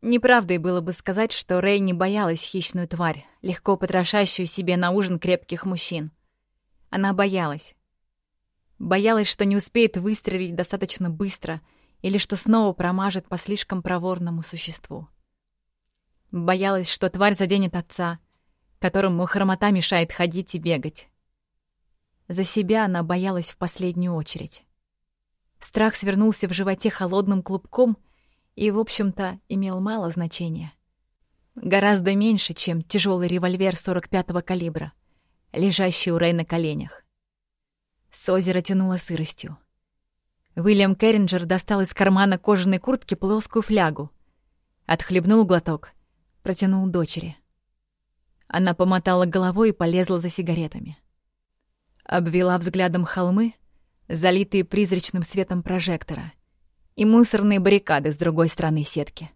Неправдой было бы сказать, что Рэй не боялась хищную тварь, легко потрошащую себе на ужин крепких мужчин. Она боялась. Боялась, что не успеет выстрелить достаточно быстро или что снова промажет по слишком проворному существу. Боялась, что тварь заденет отца, которому хромота мешает ходить и бегать. За себя она боялась в последнюю очередь. Страх свернулся в животе холодным клубком и, в общем-то, имел мало значения. Гораздо меньше, чем тяжелый револьвер 45-го калибра, лежащий у Рэй на коленях. С озера тянуло сыростью. Уильям Керринджер достал из кармана кожаной куртки плоскую флягу. Отхлебнул глоток, протянул дочери. Она помотала головой и полезла за сигаретами. Обвела взглядом холмы, залитые призрачным светом прожектора, и мусорные баррикады с другой стороны сетки.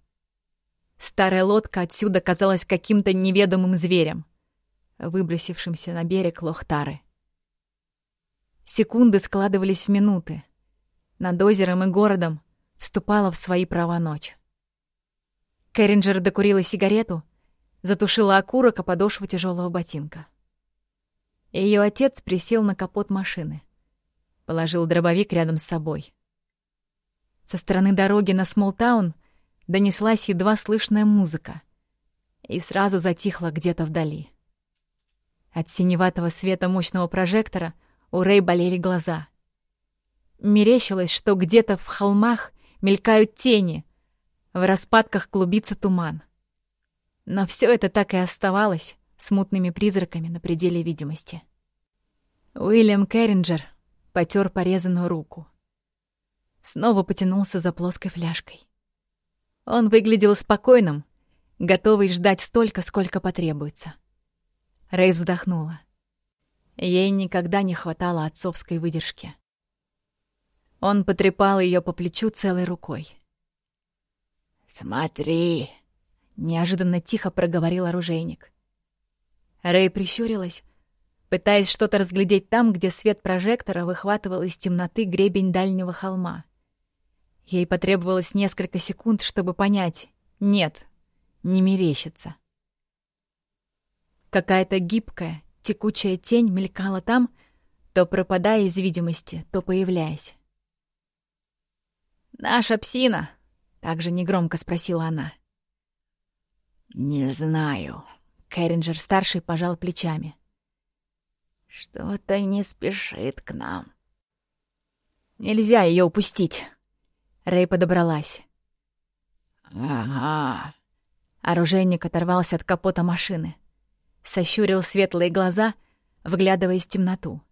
Старая лодка отсюда казалась каким-то неведомым зверем, выбросившимся на берег Лохтары. Секунды складывались в минуты. Над озером и городом вступала в свои права ночь. Кэрринджер докурила сигарету, затушила окурок о подошву тяжелого ботинка. Ее отец присел на капот машины. Положил дробовик рядом с собой. Со стороны дороги на Смолтаун донеслась едва слышная музыка. И сразу затихла где-то вдали. От синеватого света мощного прожектора у Рэй болели глаза. Мерещилось, что где-то в холмах мелькают тени, в распадках клубится туман. Но все это так и оставалось смутными призраками на пределе видимости. Уильям Керринджер потер порезанную руку. Снова потянулся за плоской фляжкой. Он выглядел спокойным, готовый ждать столько, сколько потребуется. Рэй вздохнула. Ей никогда не хватало отцовской выдержки. Он потрепал ее по плечу целой рукой. «Смотри!» — неожиданно тихо проговорил оружейник. Рэй прищурилась, пытаясь что-то разглядеть там, где свет прожектора выхватывал из темноты гребень дальнего холма. Ей потребовалось несколько секунд, чтобы понять — нет, не мерещится. Какая-то гибкая, текучая тень мелькала там, то пропадая из видимости, то появляясь. «Наша псина?» — также негромко спросила она. «Не знаю», Кэрринджер-старший пожал плечами. «Что-то не спешит к нам». «Нельзя ее упустить!» Рэй подобралась. «Ага». Оружейник оторвался от капота машины. Сощурил светлые глаза, вглядываясь в темноту.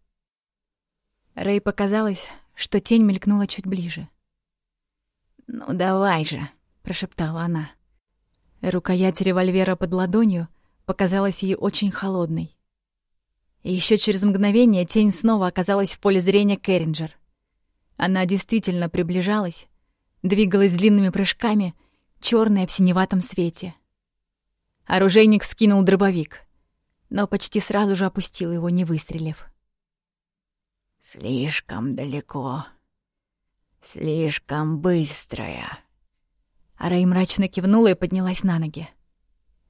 Рэй показалось, что тень мелькнула чуть ближе. «Ну давай же», — прошептала она. Рукоять револьвера под ладонью — показалась ей очень холодной. И еще через мгновение тень снова оказалась в поле зрения Керринджер. Она действительно приближалась, двигалась длинными прыжками, черная в синеватом свете. Оружейник вскинул дробовик, но почти сразу же опустил его, не выстрелив. «Слишком далеко. Слишком быстрая». А Рэй мрачно кивнула и поднялась на ноги.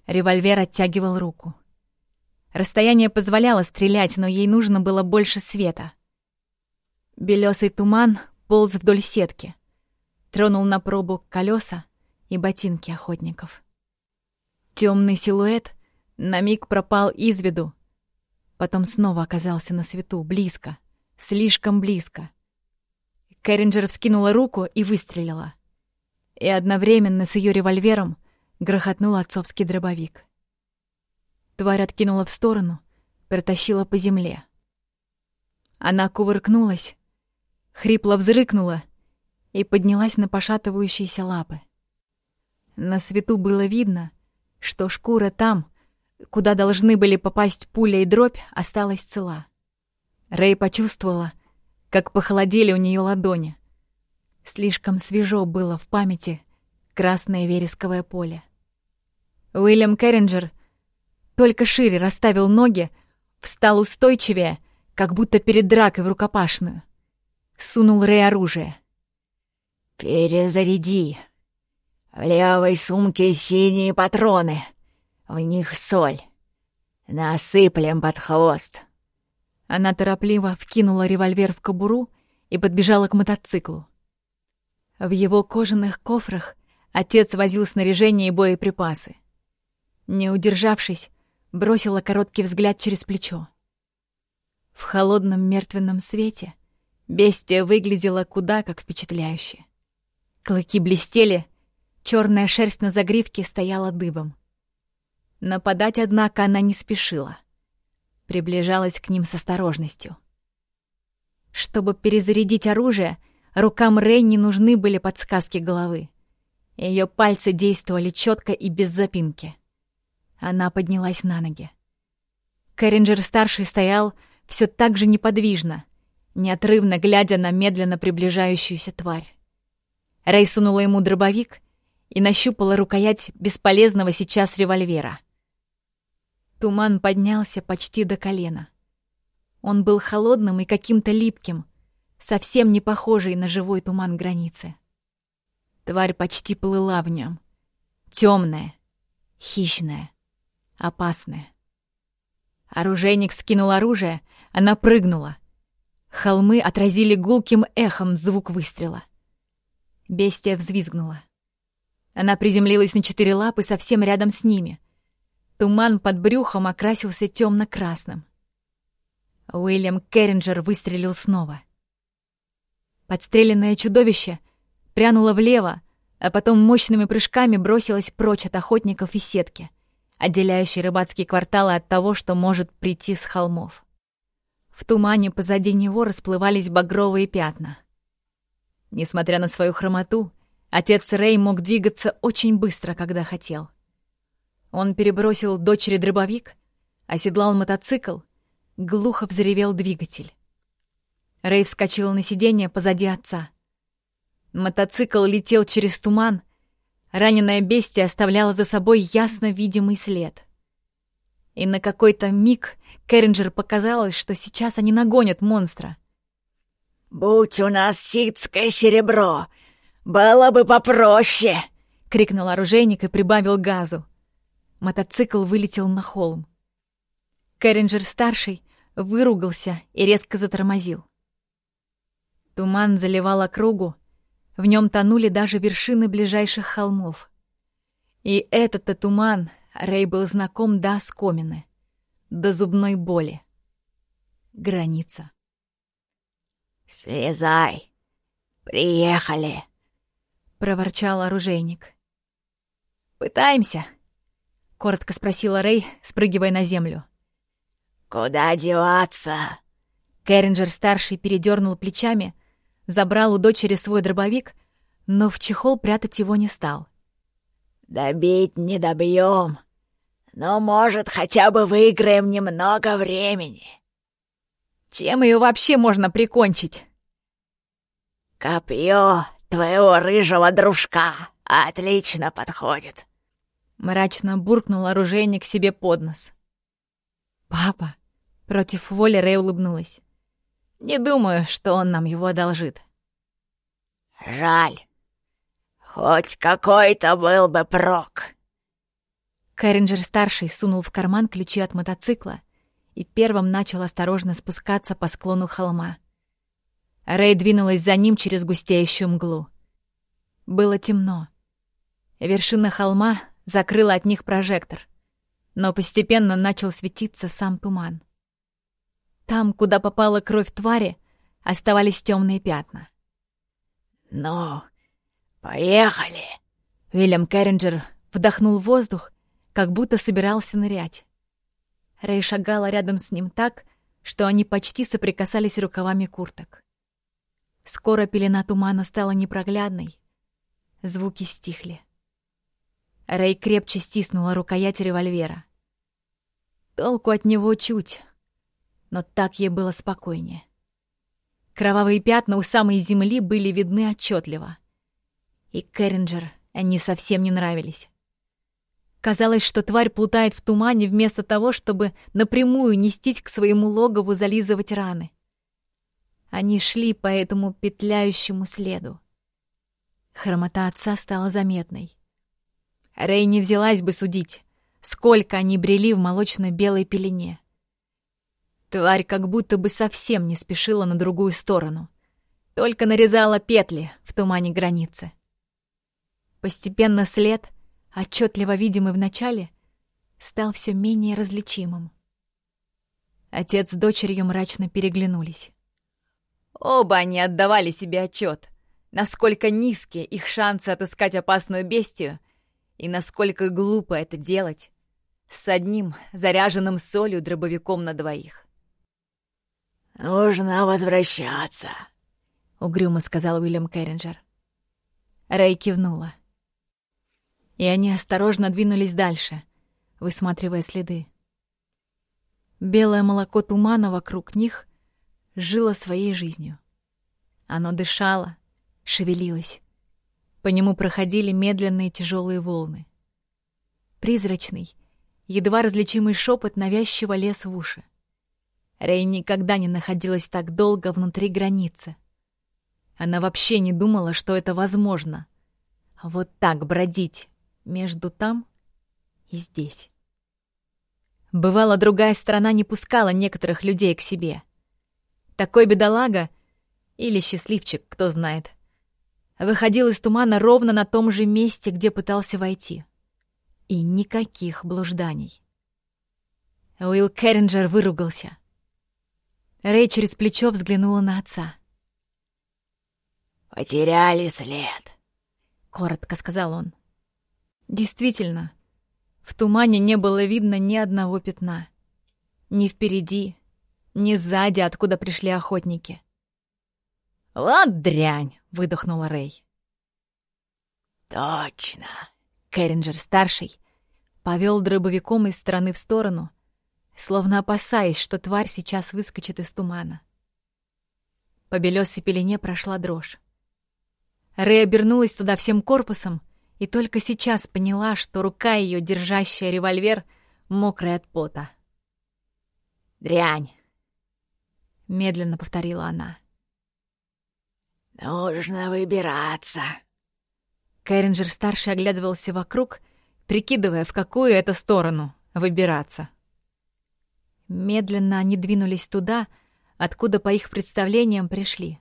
Револьвер оттягивал руку. Расстояние позволяло стрелять, но ей нужно было больше света. Белесый туман полз вдоль сетки. Тронул на пробу колеса и ботинки охотников. Темный силуэт на миг пропал из виду. Потом снова оказался на свету, близко, слишком близко. Кэрринджер вскинула руку и выстрелила. И одновременно с ее револьвером грохотнул отцовский дробовик. Тварь откинула в сторону, протащила по земле. Она кувыркнулась, хрипло взрыкнула и поднялась на пошатывающиеся лапы. На свету было видно, что шкура там, куда должны были попасть пуля и дробь, осталась цела. Рэй почувствовала, как похолодели у нее ладони. Слишком свежо было в памяти красное вересковое поле. Уильям Керринджер только шире расставил ноги, встал устойчивее, как будто перед дракой в рукопашную. Сунул Рэй оружие. «Перезаряди!» В левой сумке синие патроны. В них соль. Насыплем под хвост». Она торопливо вкинула револьвер в кобуру и подбежала к мотоциклу. В его кожаных кофрах отец возил снаряжение и боеприпасы. Не удержавшись, бросила короткий взгляд через плечо. В холодном мертвенном свете бестия выглядела куда как впечатляюще. Клыки блестели, черная шерсть на загривке стояла дыбом. Нападать, однако, она не спешила. Приближалась к ним с осторожностью. Чтобы перезарядить оружие, рукам Рэй нужны были подсказки головы. Ее пальцы действовали четко и без запинки. Она поднялась на ноги. Кэрринджер-старший стоял все так же неподвижно, неотрывно глядя на медленно приближающуюся тварь. Рэй сунула ему дробовик и нащупала рукоять бесполезного сейчас револьвера. Туман поднялся почти до колена. Он был холодным и каким-то липким, совсем не похожий на живой туман границы. Тварь почти плыла в нем. Темная, хищная, опасная. Оружейник скинул оружие, она прыгнула. Холмы отразили гулким эхом звук выстрела. Бестия взвизгнула. Она приземлилась на четыре лапы совсем рядом с ними — Туман под брюхом окрасился темно-красным. Уильям Керринджер выстрелил снова. Подстреленное чудовище прянуло влево, а потом мощными прыжками бросилось прочь от охотников и сетки, отделяющей рыбацкие кварталы от того, что может прийти с холмов. В тумане позади него расплывались багровые пятна. Несмотря на свою хромоту, отец Рэй мог двигаться очень быстро, когда хотел — он перебросил дочери дробовик, оседлал мотоцикл, глухо взревел двигатель. Рэй вскочил на сиденье позади отца. Мотоцикл летел через туман, раненое бестие оставляло за собой ясно видимый след. И на какой-то миг Керринджер показалось, что сейчас они нагонят монстра. «Будь у нас ситское серебро, было бы попроще!» — крикнул оружейник и прибавил газу. Мотоцикл вылетел на холм. Кэрринджер-старший выругался и резко затормозил. Туман заливал округу, в нем тонули даже вершины ближайших холмов. И этот-то туман Рэй был знаком до оскомины, до зубной боли. Граница. «Слезай! Приехали!» — проворчал оружейник. «Пытаемся!» коротко спросила Рэй, спрыгивая на землю. Куда деваться? Кэрринджер-старший передернул плечами, забрал у дочери свой дробовик, но в чехол прятать его не стал. «Добить не добьем, но, может, хотя бы выиграем немного времени». «Чем ее вообще можно прикончить?» «Копье твоего рыжего дружка отлично подходит», Мрачно буркнул оружейник себе под нос. «Папа!» — против воли Рэй улыбнулась. «Не думаю, что он нам его одолжит». «Жаль. Хоть какой-то был бы прок». Кэрринджер-старший сунул в карман ключи от мотоцикла и первым начал осторожно спускаться по склону холма. Рэй двинулась за ним через густеющую мглу. Было темно. Вершина холма закрыла от них прожектор, но постепенно начал светиться сам туман. Там, куда попала кровь твари, оставались темные пятна. «Ну, поехали!» Уильям Керринджер вдохнул воздух, как будто собирался нырять. Рэй шагала рядом с ним так, что они почти соприкасались рукавами курток. Скоро пелена тумана стала непроглядной. Звуки стихли. Рэй крепче стиснула рукоять револьвера. Толку от него чуть, но так ей было спокойнее. Кровавые пятна у самой земли были видны отчетливо. И Керринджер они совсем не нравились. Казалось, что тварь плутает в тумане вместо того, чтобы напрямую нестись к своему логову зализывать раны. Они шли по этому петляющему следу. Хромота отца стала заметной. Рэй не взялась бы судить, сколько они брели в молочно-белой пелене. Тварь как будто бы совсем не спешила на другую сторону, только нарезала петли в тумане границы. Постепенно след, отчетливо видимый в начале, стал все менее различимым. Отец с дочерью мрачно переглянулись. Оба они отдавали себе отчет, насколько низкие их шансы отыскать опасную бестию и насколько глупо это делать с одним заряженным солью дробовиком на двоих. «Нужно возвращаться», — угрюмо сказал Уильям Керринджер. Рэй кивнула. И они осторожно двинулись дальше, высматривая следы. Белое молоко тумана вокруг них жило своей жизнью. Оно дышало, шевелилось. По нему проходили медленные тяжелые волны. Призрачный, едва различимый шепот навязчиво лез в уши. Рэй никогда не находилась так долго внутри границы. Она вообще не думала, что это возможно. Вот так бродить между там и здесь. Бывало, другая сторона не пускала некоторых людей к себе. Такой бедолага, или счастливчик, кто знает, выходил из тумана ровно на том же месте, где пытался войти. И никаких блужданий. Уилл Керринджер выругался. Рэй через плечо взглянула на отца. «Потеряли след», — коротко сказал он. Действительно, в тумане не было видно ни одного пятна. Ни впереди, ни сзади, откуда пришли охотники. «Вот дрянь!» — выдохнула Рэй. «Точно!» Кэрринджер-старший повел дробовиком из стороны в сторону, словно опасаясь, что тварь сейчас выскочит из тумана. По белёсой пелене прошла дрожь. Рэй обернулась туда всем корпусом и только сейчас поняла, что рука ее, держащая револьвер, мокрая от пота. «Дрянь!» — медленно повторила она. «Нужно выбираться!» Кэрринджер-старший оглядывался вокруг, прикидывая, в какую это сторону выбираться. Медленно они двинулись туда, откуда, по их представлениям, пришли.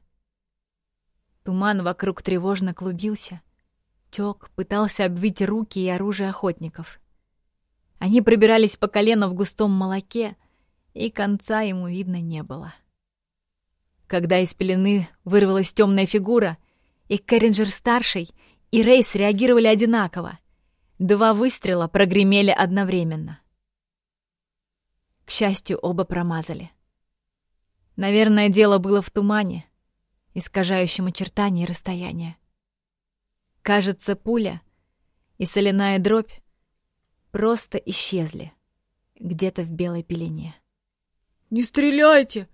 Туман вокруг тревожно клубился — тек, пытался обвить руки и оружие охотников. Они пробирались по колено в густом молоке, и конца ему видно не было. Когда из пелены вырвалась темная фигура, и Керринджер-старший, и Рейс реагировали одинаково. Два выстрела прогремели одновременно. К счастью, оба промазали. Наверное, дело было в тумане, искажающем очертания и расстояния. Кажется, пуля и соляная дробь просто исчезли где-то в белой пелене. «Не стреляйте!»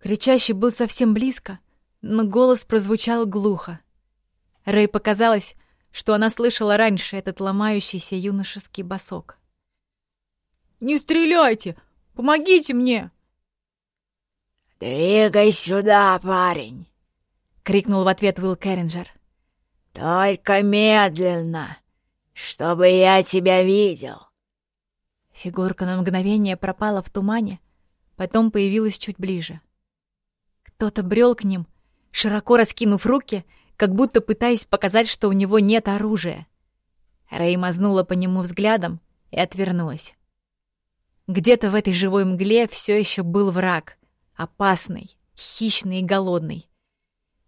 Кричащий был совсем близко, но голос прозвучал глухо. Рэй показалось, что она слышала раньше этот ломающийся юношеский босок. «Не стреляйте! Помогите мне!» «Двигай сюда, парень!» — крикнул в ответ Уилл Керринджер. «Только медленно, чтобы я тебя видел!» Фигурка на мгновение пропала в тумане, потом появилась чуть ближе. Кто-то брел к ним, широко раскинув руки, как будто пытаясь показать, что у него нет оружия. Рэй мазнула по нему взглядом и отвернулась. Где-то в этой живой мгле все еще был враг, опасный, хищный и голодный.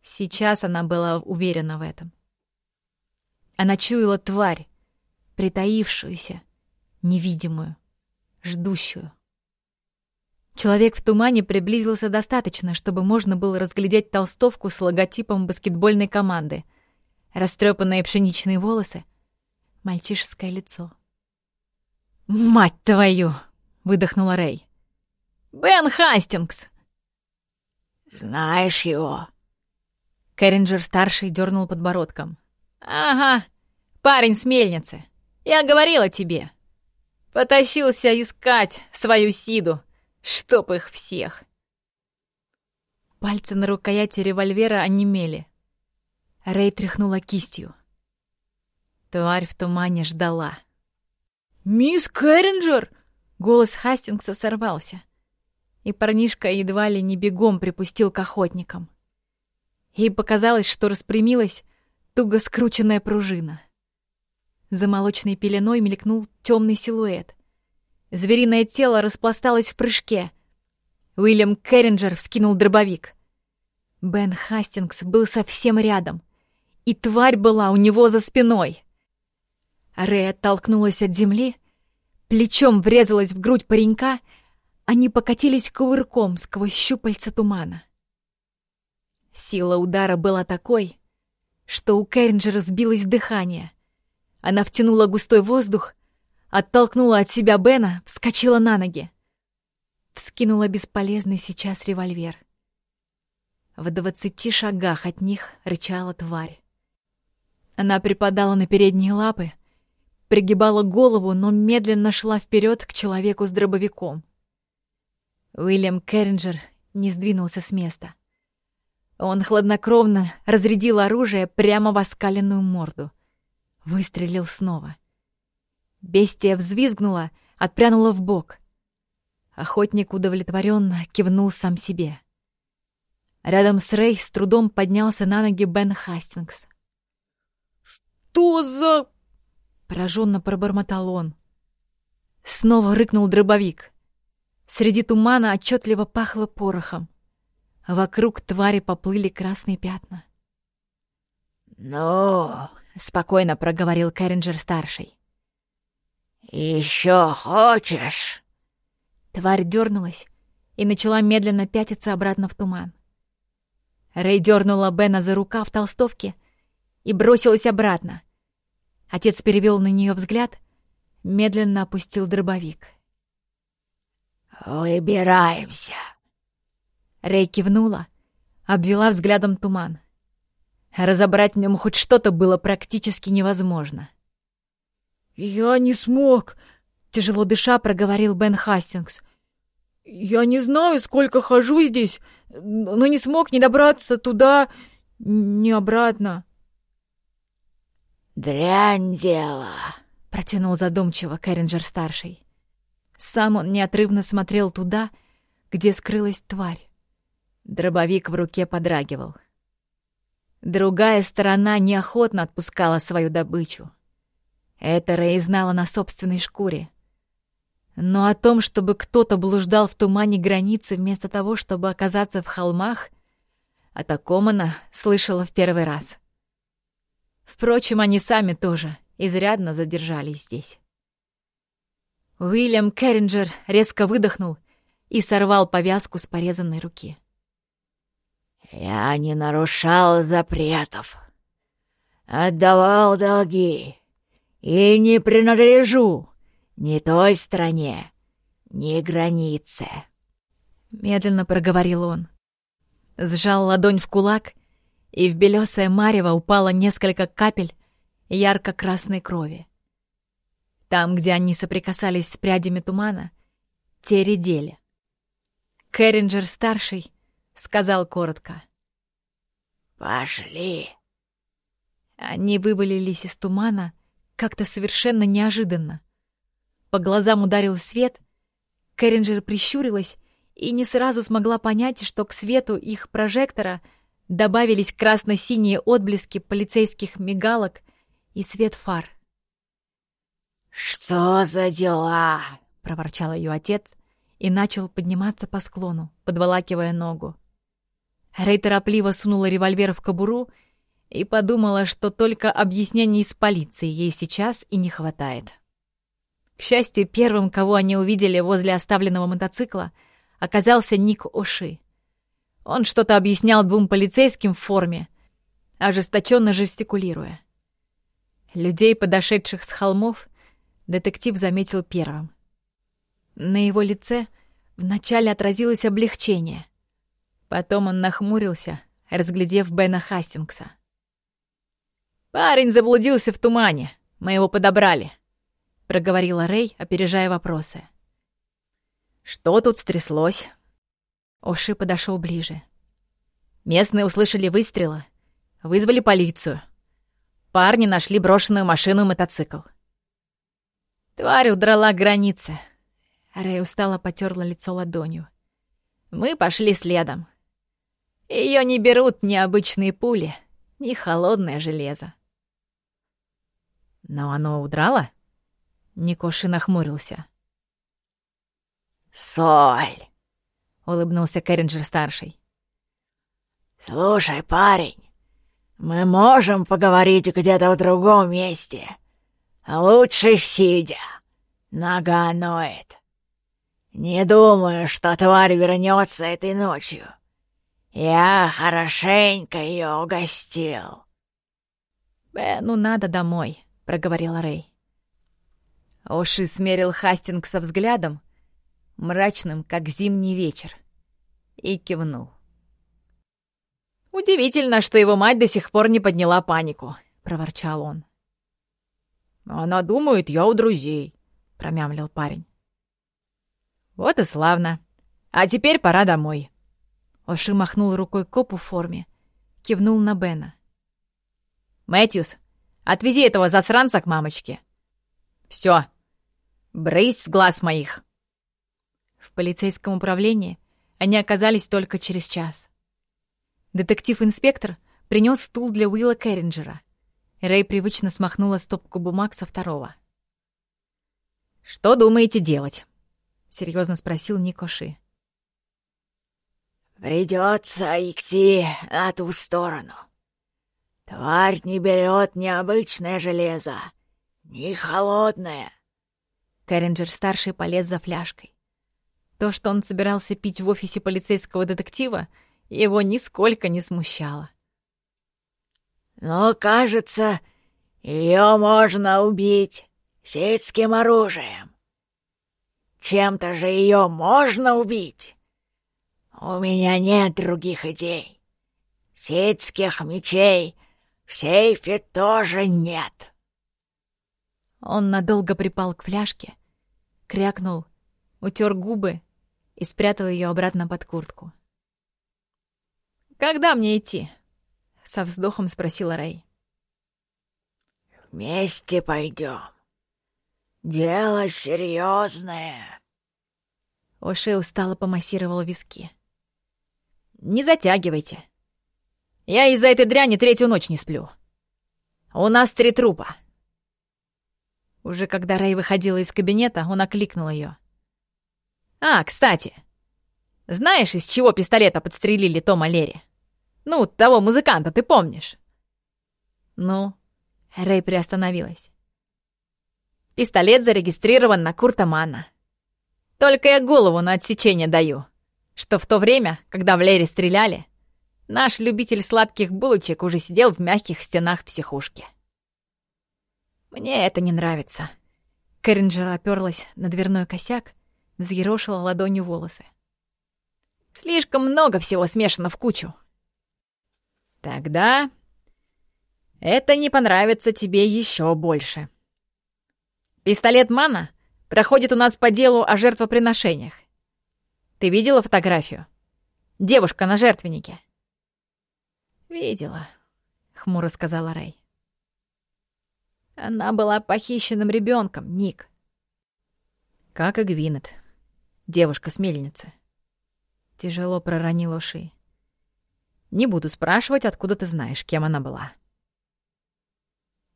Сейчас она была уверена в этом. Она чуяла тварь, притаившуюся, невидимую, ждущую. Человек в тумане приблизился достаточно, чтобы можно было разглядеть толстовку с логотипом баскетбольной команды, растрепанные пшеничные волосы, мальчишеское лицо. «Мать твою!» — выдохнула Рэй. «Бен Хастингс!» «Знаешь его?» Кэрринджер-старший дернул подбородком. «Ага, парень с мельницы. Я говорила тебе. Потащился искать свою Сиду, чтоб их всех». Пальцы на рукояти револьвера онемели. Рэй тряхнула кистью. Тварь в тумане ждала. «Мисс Кэрринджер!» Голос Хастингса сорвался, и парнишка едва ли не бегом припустил к охотникам. Ей показалось, что распрямилась туго скрученная пружина. За молочной пеленой мелькнул темный силуэт. Звериное тело распласталось в прыжке. Уильям Керринджер вскинул дробовик. Бен Хастингс был совсем рядом, и тварь была у него за спиной. Рэй оттолкнулась от земли, плечом врезалась в грудь паренька, они покатились кувырком сквозь щупальца тумана. Сила удара была такой, что у Керринджера сбилось дыхание. Она втянула густой воздух, оттолкнула от себя Бена, вскочила на ноги. Вскинула бесполезный сейчас револьвер. В двадцати шагах от них рычала тварь. Она припадала на передние лапы, пригибала голову, но медленно шла вперед к человеку с дробовиком. Уильям Керринджер не сдвинулся с места. Он хладнокровно разрядил оружие прямо в оскаленную морду. Выстрелил снова. Бестия взвизгнула, отпрянула в бок. Охотник удовлетворенно кивнул сам себе. Рядом с Рэй с трудом поднялся на ноги Бен Хастингс. «Что за...» — пораженно пробормотал он. Снова рыкнул дробовик. Среди тумана отчетливо пахло порохом. Вокруг твари поплыли красные пятна. «Ну...» — спокойно проговорил Кэрринджер-старший. «Еще хочешь?» Тварь дернулась и начала медленно пятиться обратно в туман. Рэй дернула Бена за рукав толстовки и бросилась обратно. Отец перевел на нее взгляд, медленно опустил дробовик. «Выбираемся!» Рэй кивнула, обвела взглядом туман. Разобрать в нем хоть что-то было практически невозможно. «Я не смог!» — тяжело дыша проговорил Бен Хастингс. «Я не знаю, сколько хожу здесь, но не смог ни добраться туда, ни обратно». «Дрянь дело!» — протянул задумчиво Кэрринджер-старший. Сам он неотрывно смотрел туда, где скрылась тварь. Дробовик в руке подрагивал. Другая сторона неохотно отпускала свою добычу. Это Рэй знала на собственной шкуре. Но о том, чтобы кто-то блуждал в тумане границы вместо того, чтобы оказаться в холмах, о таком она слышала в первый раз. Впрочем, они сами тоже изрядно задержались здесь. Уильям Керринджер резко выдохнул и сорвал повязку с порезанной руки. «Я не нарушал запретов, отдавал долги и не принадлежу ни той стране, ни границе», — медленно проговорил он. Сжал ладонь в кулак, и в белесое марево упало несколько капель ярко-красной крови. Там, где они соприкасались с прядями тумана, те редели. Кэрринджер-старший сказал коротко. «Пошли». Они вывалились из тумана как-то совершенно неожиданно. По глазам ударил свет, Кэрринджер прищурилась и не сразу смогла понять, что к свету их прожектора добавились красно-синие отблески полицейских мигалок и свет фар. «Что за дела?» — проворчал ее отец и начал подниматься по склону, подволакивая ногу. Рэй торопливо сунула револьвер в кобуру и подумала, что только объяснений с полицией ей сейчас и не хватает. К счастью, первым, кого они увидели возле оставленного мотоцикла, оказался Ник Оши. Он что-то объяснял двум полицейским в форме, ожесточенно жестикулируя. Людей, подошедших с холмов, детектив заметил первым. На его лице вначале отразилось облегчение. Потом он нахмурился, разглядев Бена Хастингса. «Парень заблудился в тумане. Мы его подобрали», — проговорила Рэй, опережая вопросы. «Что тут стряслось?» Оши подошел ближе. Местные услышали выстрелы, вызвали полицию. парни нашли брошенную машину и мотоцикл. Тварь удрала к границе. Рэй устало потерла лицо ладонью. Мы пошли следом. Ее не берут ни обычные пули, ни холодное железо. Но оно удрало? Никоши нахмурился. «Соль!» — улыбнулся Кэрринджер-старший. «Слушай, парень, мы можем поговорить где-то в другом месте. Лучше сидя. Нога ноет. Не думаю, что тварь вернется этой ночью. Я хорошенько ее угостил». «Бену надо домой», — проговорил Рэй. Оши смерил Хастингса взглядом, мрачным, как зимний вечер, и кивнул. «Удивительно, что его мать до сих пор не подняла панику», — проворчал он. «Она думает, я у друзей», — промямлил парень. «Вот и славно. А теперь пора домой». Оши махнул рукой копу в форме, кивнул на Бена. «Мэтьюс, отвези этого засранца к мамочке». «Все. Брысь с глаз моих». В полицейском управлении они оказались только через час. Детектив-инспектор принес стул для Уилла Керринджера. Рэй привычно смахнула стопку бумаг со второго. «Что думаете делать?» — серьезно спросил Никоши. «Придется идти на ту сторону. Тварь не берет ни обычное железо, ни холодное». Керринджер-старший полез за фляжкой. То, что он собирался пить в офисе полицейского детектива, его нисколько не смущало. «Но, кажется, ее можно убить сельским оружием. Чем-то же ее можно убить. У меня нет других идей. Сельских мечей в сейфе тоже нет». Он надолго припал к фляжке, крякнул, утер губы и спрятал ее обратно под куртку. «Когда мне идти?» — со вздохом спросила Рэй. «Вместе пойдем. Дело серьезное. Оши устало помассировал виски. «Не затягивайте. Я из-за этой дряни третью ночь не сплю. У нас три трупа». Уже когда Рэй выходила из кабинета, он окликнул ее. «А, кстати, знаешь, из чего пистолета подстрелили Тома Лерри? Ну, того музыканта, ты помнишь?» «Ну?» Рэй приостановилась. «Пистолет зарегистрирован на Курта Манна. Только я голову на отсечение даю, что в то время, когда в Лере стреляли, наш любитель сладких булочек уже сидел в мягких стенах психушки. Мне это не нравится». Кэрринджер оперлась на дверной косяк взъерошила ладонью волосы. «Слишком много всего смешано в кучу». «Тогда это не понравится тебе еще больше». «Пистолет Мана проходит у нас по делу о жертвоприношениях. Ты видела фотографию? Девушка на жертвеннике». «Видела», — хмуро сказала Рэй. «Она была похищенным ребенком, Ник». «Как и Гвинет», девушка с мельницы. Тяжело проронил уши. Не буду спрашивать, откуда ты знаешь, кем она была.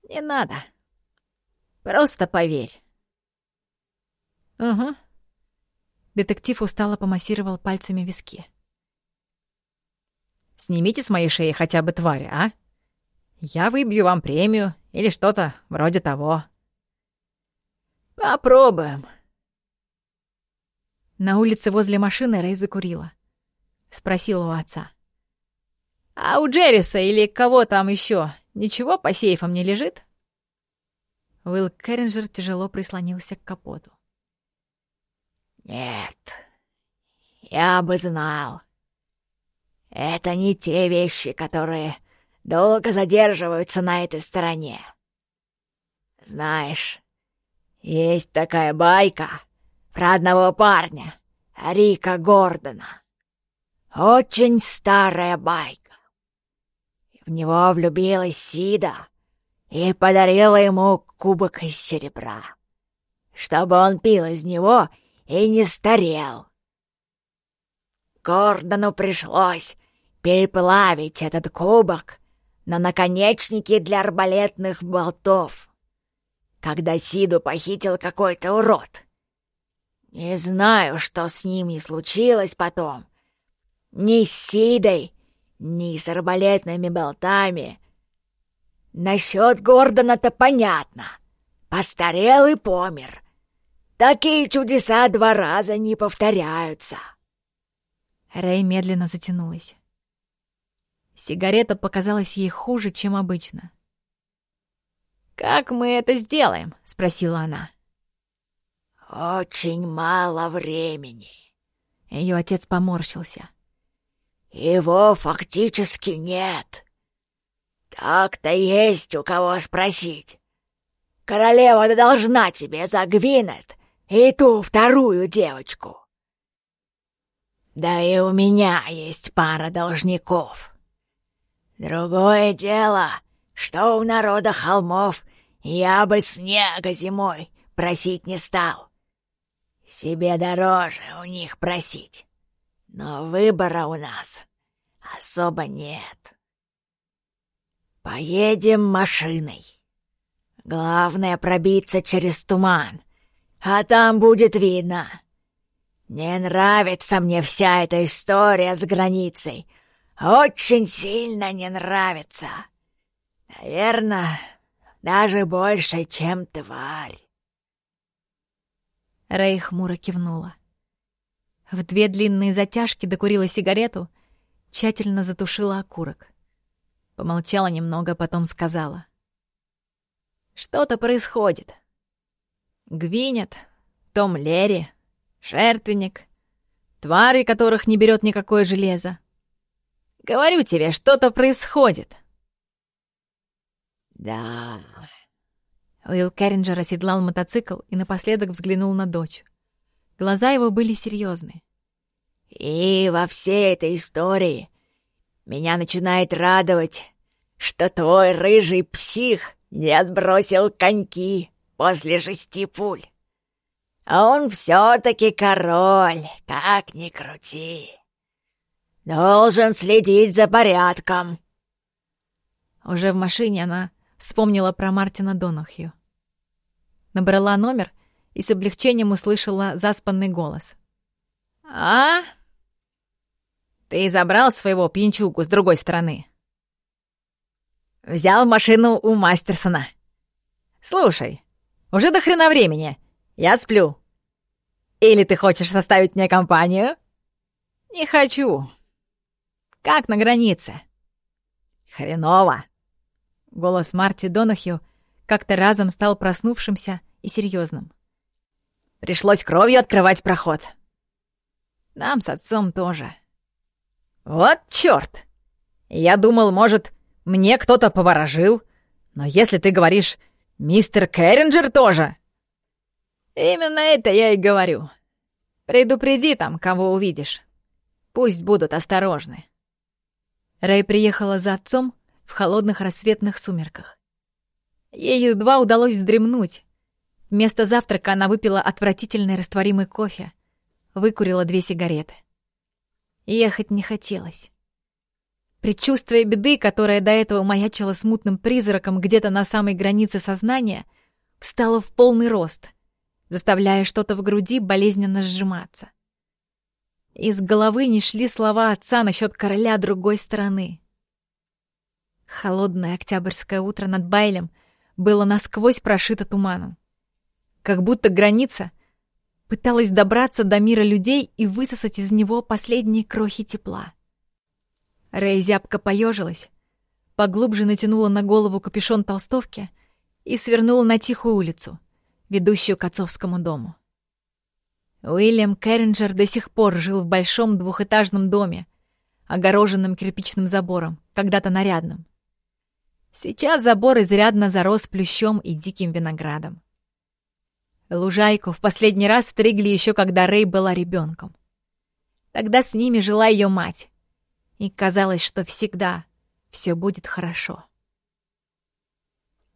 Не надо. Просто поверь. Угу. Детектив устало помассировал пальцами виски. Снимите с моей шеи хотя бы твари, а? Я выбью вам премию или что-то вроде того. Попробуем. На улице возле машины Рэй закурила. Спросила у отца. «А у Джерриса или кого там еще ничего по сейфам не лежит?» Уилл Керринджер тяжело прислонился к капоту. «Нет, я бы знал. Это не те вещи, которые долго задерживаются на этой стороне. Знаешь, есть такая байка про одного парня, Рика Гордона. Очень старая байка. В него влюбилась Сида и подарила ему кубок из серебра, чтобы он пил из него и не старел. Гордону пришлось переплавить этот кубок на наконечники для арбалетных болтов, когда Сиду похитил какой-то урод. Не знаю, что с ним не случилось потом. Ни с Сидой, ни с арбалетными болтами. Насчет Гордона-то понятно. Постарел и помер. Такие чудеса два раза не повторяются. Рэй медленно затянулась. Сигарета показалась ей хуже, чем обычно. «Как мы это сделаем?» — спросила она. «Очень мало времени». Ее отец поморщился. «Его фактически нет. Так-то есть у кого спросить. Королева должна тебе за Гвинет и ту вторую девочку. Да и у меня есть пара должников. Другое дело, что у народа холмов я бы снега зимой просить не стал. Себе дороже у них просить. Но выбора у нас особо нет. Поедем машиной. Главное пробиться через туман, а там будет видно. Не нравится мне вся эта история с границей. Очень сильно не нравится. Наверное, даже больше, чем тварь. Рэй хмуро кивнула. В две длинные затяжки докурила сигарету, тщательно затушила окурок. Помолчала немного, потом сказала. «Что-то происходит. Гвинет, Том Лерри, жертвенник, твари, которых не берет никакое железо. Говорю тебе, что-то происходит». «Да, Уилл Керринджер оседлал мотоцикл и напоследок взглянул на дочь. Глаза его были серьезны. «И во всей этой истории меня начинает радовать, что твой рыжий псих не отбросил коньки после шести пуль. А он все-таки король, как ни крути. Должен следить за порядком». Уже в машине она вспомнила про Мартина Донахью. Набрала номер и с облегчением услышала заспанный голос. «А? Ты забрал своего пьянчугу с другой стороны?» «Взял машину у Мастерсона. Слушай, уже до хрена времени. Я сплю. Или ты хочешь составить мне компанию?» «Не хочу. Как на границе?» «Хреново. Голос Марти Донахью как-то разом стал проснувшимся и серьезным. Пришлось кровью открывать проход. Нам с отцом тоже. Вот чёрт! Я думал, может, мне кто-то поворожил, но если ты говоришь «Мистер Кэрринджер тоже», именно это я и говорю. Предупреди там, кого увидишь. Пусть будут осторожны. Рэй приехала за отцом, в холодных рассветных сумерках. Ей едва удалось вздремнуть. Вместо завтрака она выпила отвратительный растворимый кофе, выкурила две сигареты. Ехать не хотелось. Предчувствие беды, которое до этого маячило смутным призраком где-то на самой границе сознания, встало в полный рост, заставляя что-то в груди болезненно сжиматься. Из головы не шли слова отца насчет короля другой стороны. Холодное октябрьское утро над Байлем было насквозь прошито туманом. Как будто граница пыталась добраться до мира людей и высосать из него последние крохи тепла. Рэй зябко поежилась, поглубже натянула на голову капюшон толстовки и свернула на тихую улицу, ведущую к отцовскому дому. Уильям Керринджер до сих пор жил в большом двухэтажном доме, огороженном кирпичным забором, когда-то нарядным. Сейчас забор изрядно зарос плющом и диким виноградом. Лужайку в последний раз стригли еще когда Рэй была ребенком. Тогда с ними жила ее мать, и казалось, что всегда все будет хорошо.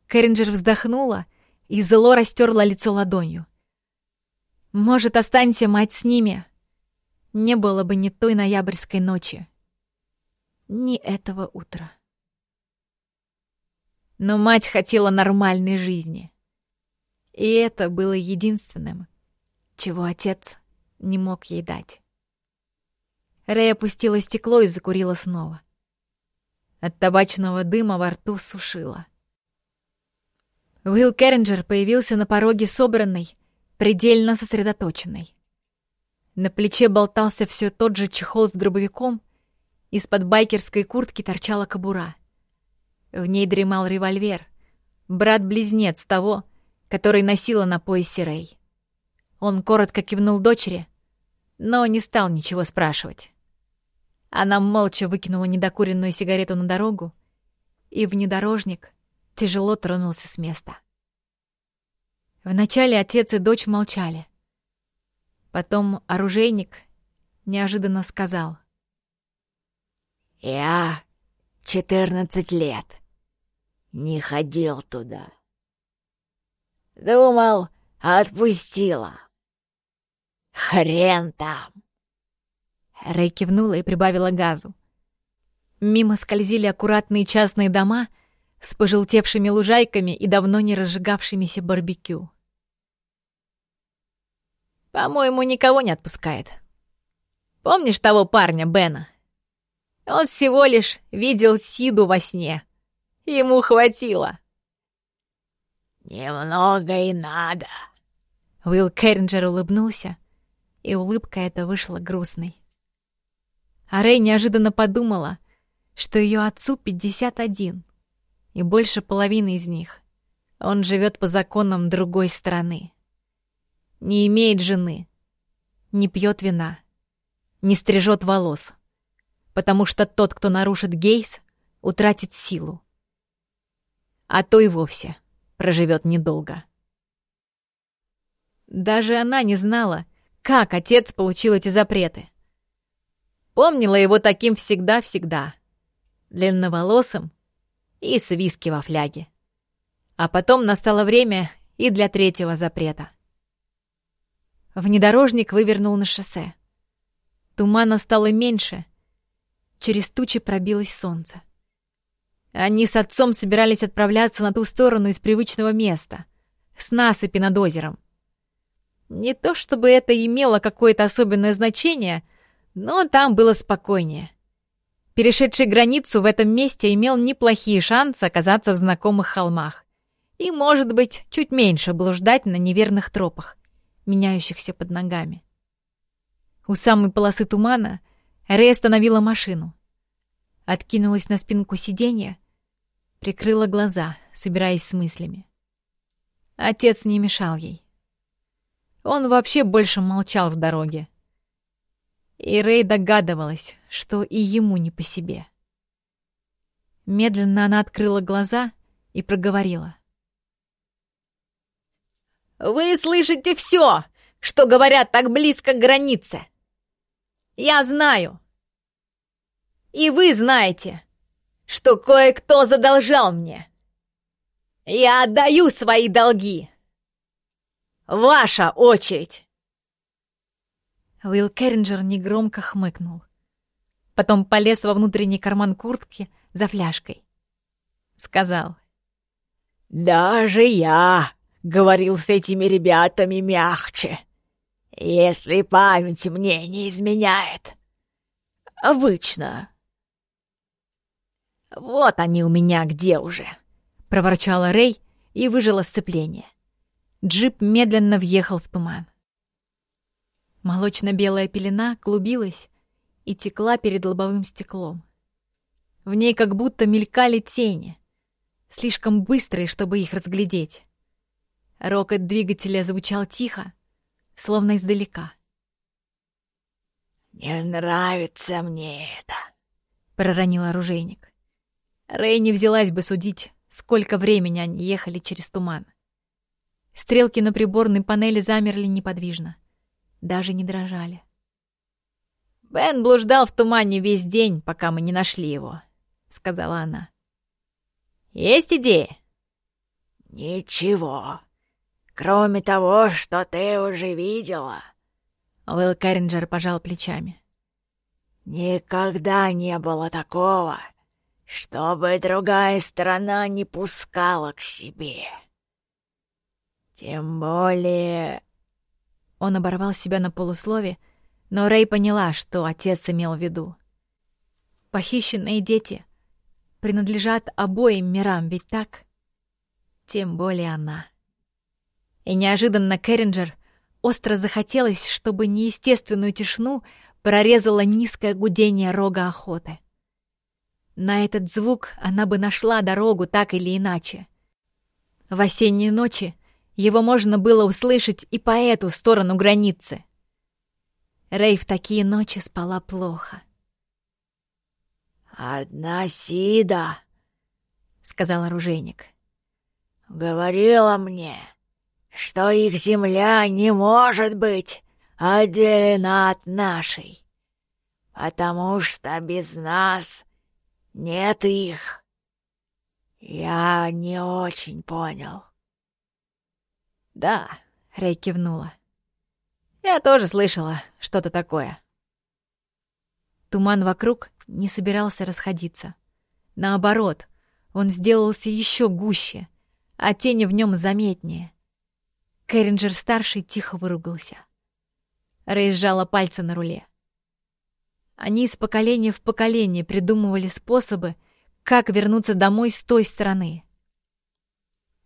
Кэрринджер вздохнула и зло растерла лицо ладонью. Может, останься мать с ними. Не было бы ни той ноябрьской ночи, ни этого утра. Но мать хотела нормальной жизни. И это было единственным, чего отец не мог ей дать. Рэй опустила стекло и закурила снова. От табачного дыма во рту сушила. Уилл Керринджер появился на пороге собранный, предельно сосредоточенный. На плече болтался все тот же чехол с дробовиком, из-под байкерской куртки торчала кобура. В ней дремал револьвер, брат-близнец того, который носила на поясе Рэй. Он коротко кивнул дочери, но не стал ничего спрашивать. Она молча выкинула недокуренную сигарету на дорогу, и внедорожник тяжело тронулся с места. Вначале отец и дочь молчали. Потом оружейник неожиданно сказал. «Я четырнадцать лет не ходил туда. Думал, отпустила. Хрен там!» Рэй кивнула и прибавила газу. Мимо скользили аккуратные частные дома с пожелтевшими лужайками и давно не разжигавшимися барбекю. По-моему, никого не отпускает. Помнишь того парня, Бена? Он всего лишь видел Сиду во сне. Ему хватило. «Немного и надо». Уилл Керринджер улыбнулся, и улыбка эта вышла грустной. А Рэй неожиданно подумала, что ее отцу 51, и больше половины из них. Он живет по законам другой страны не имеет жены, не пьет вина, не стрижет волос, потому что тот, кто нарушит гейс, утратит силу, а то и вовсе проживет недолго. Даже она не знала, как отец получил эти запреты. Помнила его таким всегда-всегда, длинноволосым и с виски во фляге. А потом настало время и для третьего запрета. Внедорожник вывернул на шоссе. Тумана стало меньше. Через тучи пробилось солнце. Они с отцом собирались отправляться на ту сторону из привычного места, с насыпи над озером. Не то чтобы это имело какое-то особенное значение, но там было спокойнее. Перешедший границу в этом месте имел неплохие шансы оказаться в знакомых холмах и, может быть, чуть меньше блуждать на неверных тропах меняющихся под ногами. У самой полосы тумана Рэй остановила машину. Откинулась на спинку сиденья, прикрыла глаза, собираясь с мыслями. Отец не мешал ей. Он вообще больше молчал в дороге. И Рэй догадывалась, что и ему не по себе. Медленно она открыла глаза и проговорила. Вы слышите все, что говорят так близко к границе. Я знаю. И вы знаете, что кое-кто задолжал мне. Я отдаю свои долги. Ваша очередь. Уилл Керринджер негромко хмыкнул. Потом полез во внутренний карман куртки за фляжкой. Сказал. «Даже я говорил с этими ребятами мягче, если память мне не изменяет. Обычно. «Вот они у меня где уже!» — проворчала Рэй и выжила сцепление. Джип медленно въехал в туман. Молочно-белая пелена клубилась и текла перед лобовым стеклом. В ней как будто мелькали тени, слишком быстрые, чтобы их разглядеть. Рокот двигателя звучал тихо, словно издалека. «Не нравится мне это», — проронил оружейник. Рэй не взялась бы судить, сколько времени они ехали через туман. Стрелки на приборной панели замерли неподвижно, даже не дрожали. «Бен блуждал в тумане весь день, пока мы не нашли его», — сказала она. «Есть идея?» «Ничего. Кроме того, что ты уже видела». Уилл Кэрринджер пожал плечами. «Никогда не было такого, чтобы другая сторона не пускала к себе. Тем более...» Он оборвал себя на полуслове, но Рэй поняла, что отец имел в виду. Похищенные дети принадлежат обоим мирам, ведь так? Тем более она. И неожиданно Керринджер остро захотелось, чтобы неестественную тишину прорезало низкое гудение рога охоты. На этот звук она бы нашла дорогу так или иначе. В осенние ночи его можно было услышать и по эту сторону границы. Рэй в такие ночи спала плохо. «Одна Сида», — сказал оружейник, — «говорила мне, что их земля не может быть отделена от нашей, потому что без нас нет их. Я не очень понял». «Да», — Рэй кивнула. «Я тоже слышала что-то такое». Туман вокруг не собирался расходиться. Наоборот, он сделался еще гуще, а тени в нем заметнее. Кэрринджер-старший тихо выругался. Рэй сжала пальцы на руле. Они из поколения в поколение придумывали способы, как вернуться домой с той стороны.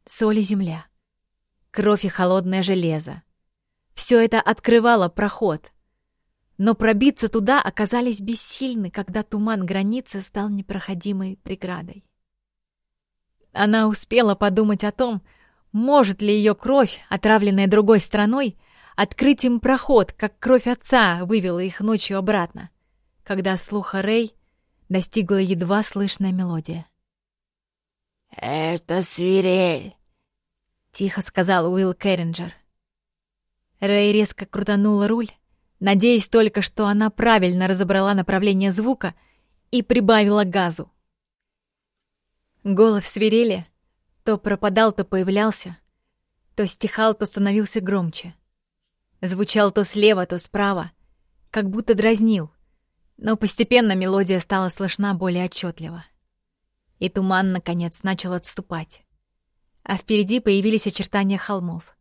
Соль и земля, кровь и холодное железо. Все это открывало проход — но пробиться туда оказались бессильны, когда туман границы стал непроходимой преградой. Она успела подумать о том, может ли ее кровь, отравленная другой страной, открыть им проход, как кровь отца вывела их ночью обратно, когда слуха Рэй достигла едва слышная мелодия. «Это свирель», — тихо сказал Уилл Керринджер. Рэй резко крутанула руль, надеясь только, что она правильно разобрала направление звука и прибавила газу. Голос свирели то пропадал, то появлялся, то стихал, то становился громче. Звучал то слева, то справа, как будто дразнил, но постепенно мелодия стала слышна более отчетливо. И туман, наконец, начал отступать. А впереди появились очертания холмов.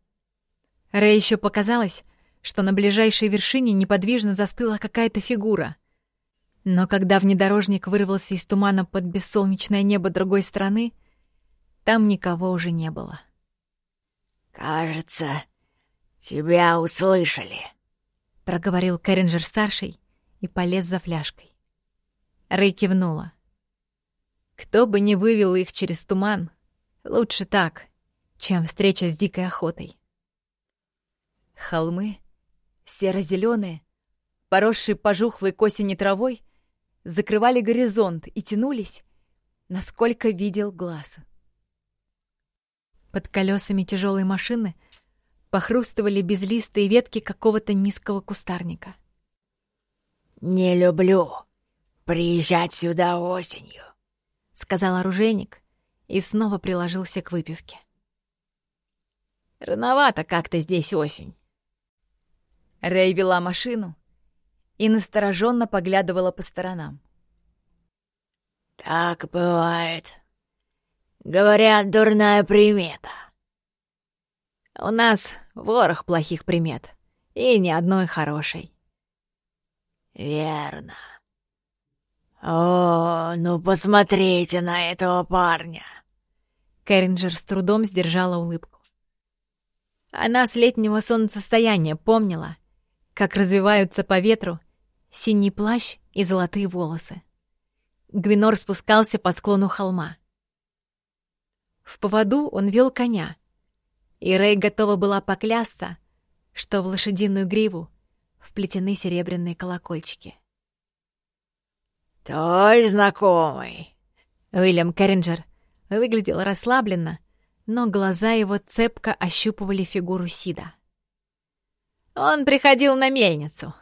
Рэй еще показалось, что на ближайшей вершине неподвижно застыла какая-то фигура. Но когда внедорожник вырвался из тумана под бессолнечное небо другой стороны, там никого уже не было. «Кажется, тебя услышали», — проговорил Кэрринджер-старший и полез за фляжкой. Рэй кивнула. Кто бы ни вывел их через туман, лучше так, чем встреча с дикой охотой. Холмы серо-зеленые, поросшие пожухлой к осени травой, закрывали горизонт и тянулись, насколько видел глаз. Под колесами тяжелой машины похрустывали безлистые ветки какого-то низкого кустарника. «Не люблю приезжать сюда осенью», — сказал оружейник и снова приложился к выпивке. «Рановато как-то здесь осень», Рэй вела машину и настороженно поглядывала по сторонам. «Так бывает. Говорят, дурная примета». «У нас ворох плохих примет и ни одной хорошей». «Верно. О, ну посмотрите на этого парня!» Кэрринджер с трудом сдержала улыбку. Она с летнего солнцестояния помнила — как развиваются по ветру синий плащ и золотые волосы. Гвинор спускался по склону холма. В поводу он вел коня, и Рэй готова была поклясться, что в лошадиную гриву вплетены серебряные колокольчики. «Твой знакомый!» Уильям Керринджер выглядел расслабленно, но глаза его цепко ощупывали фигуру Сида. Он приходил на мельницу.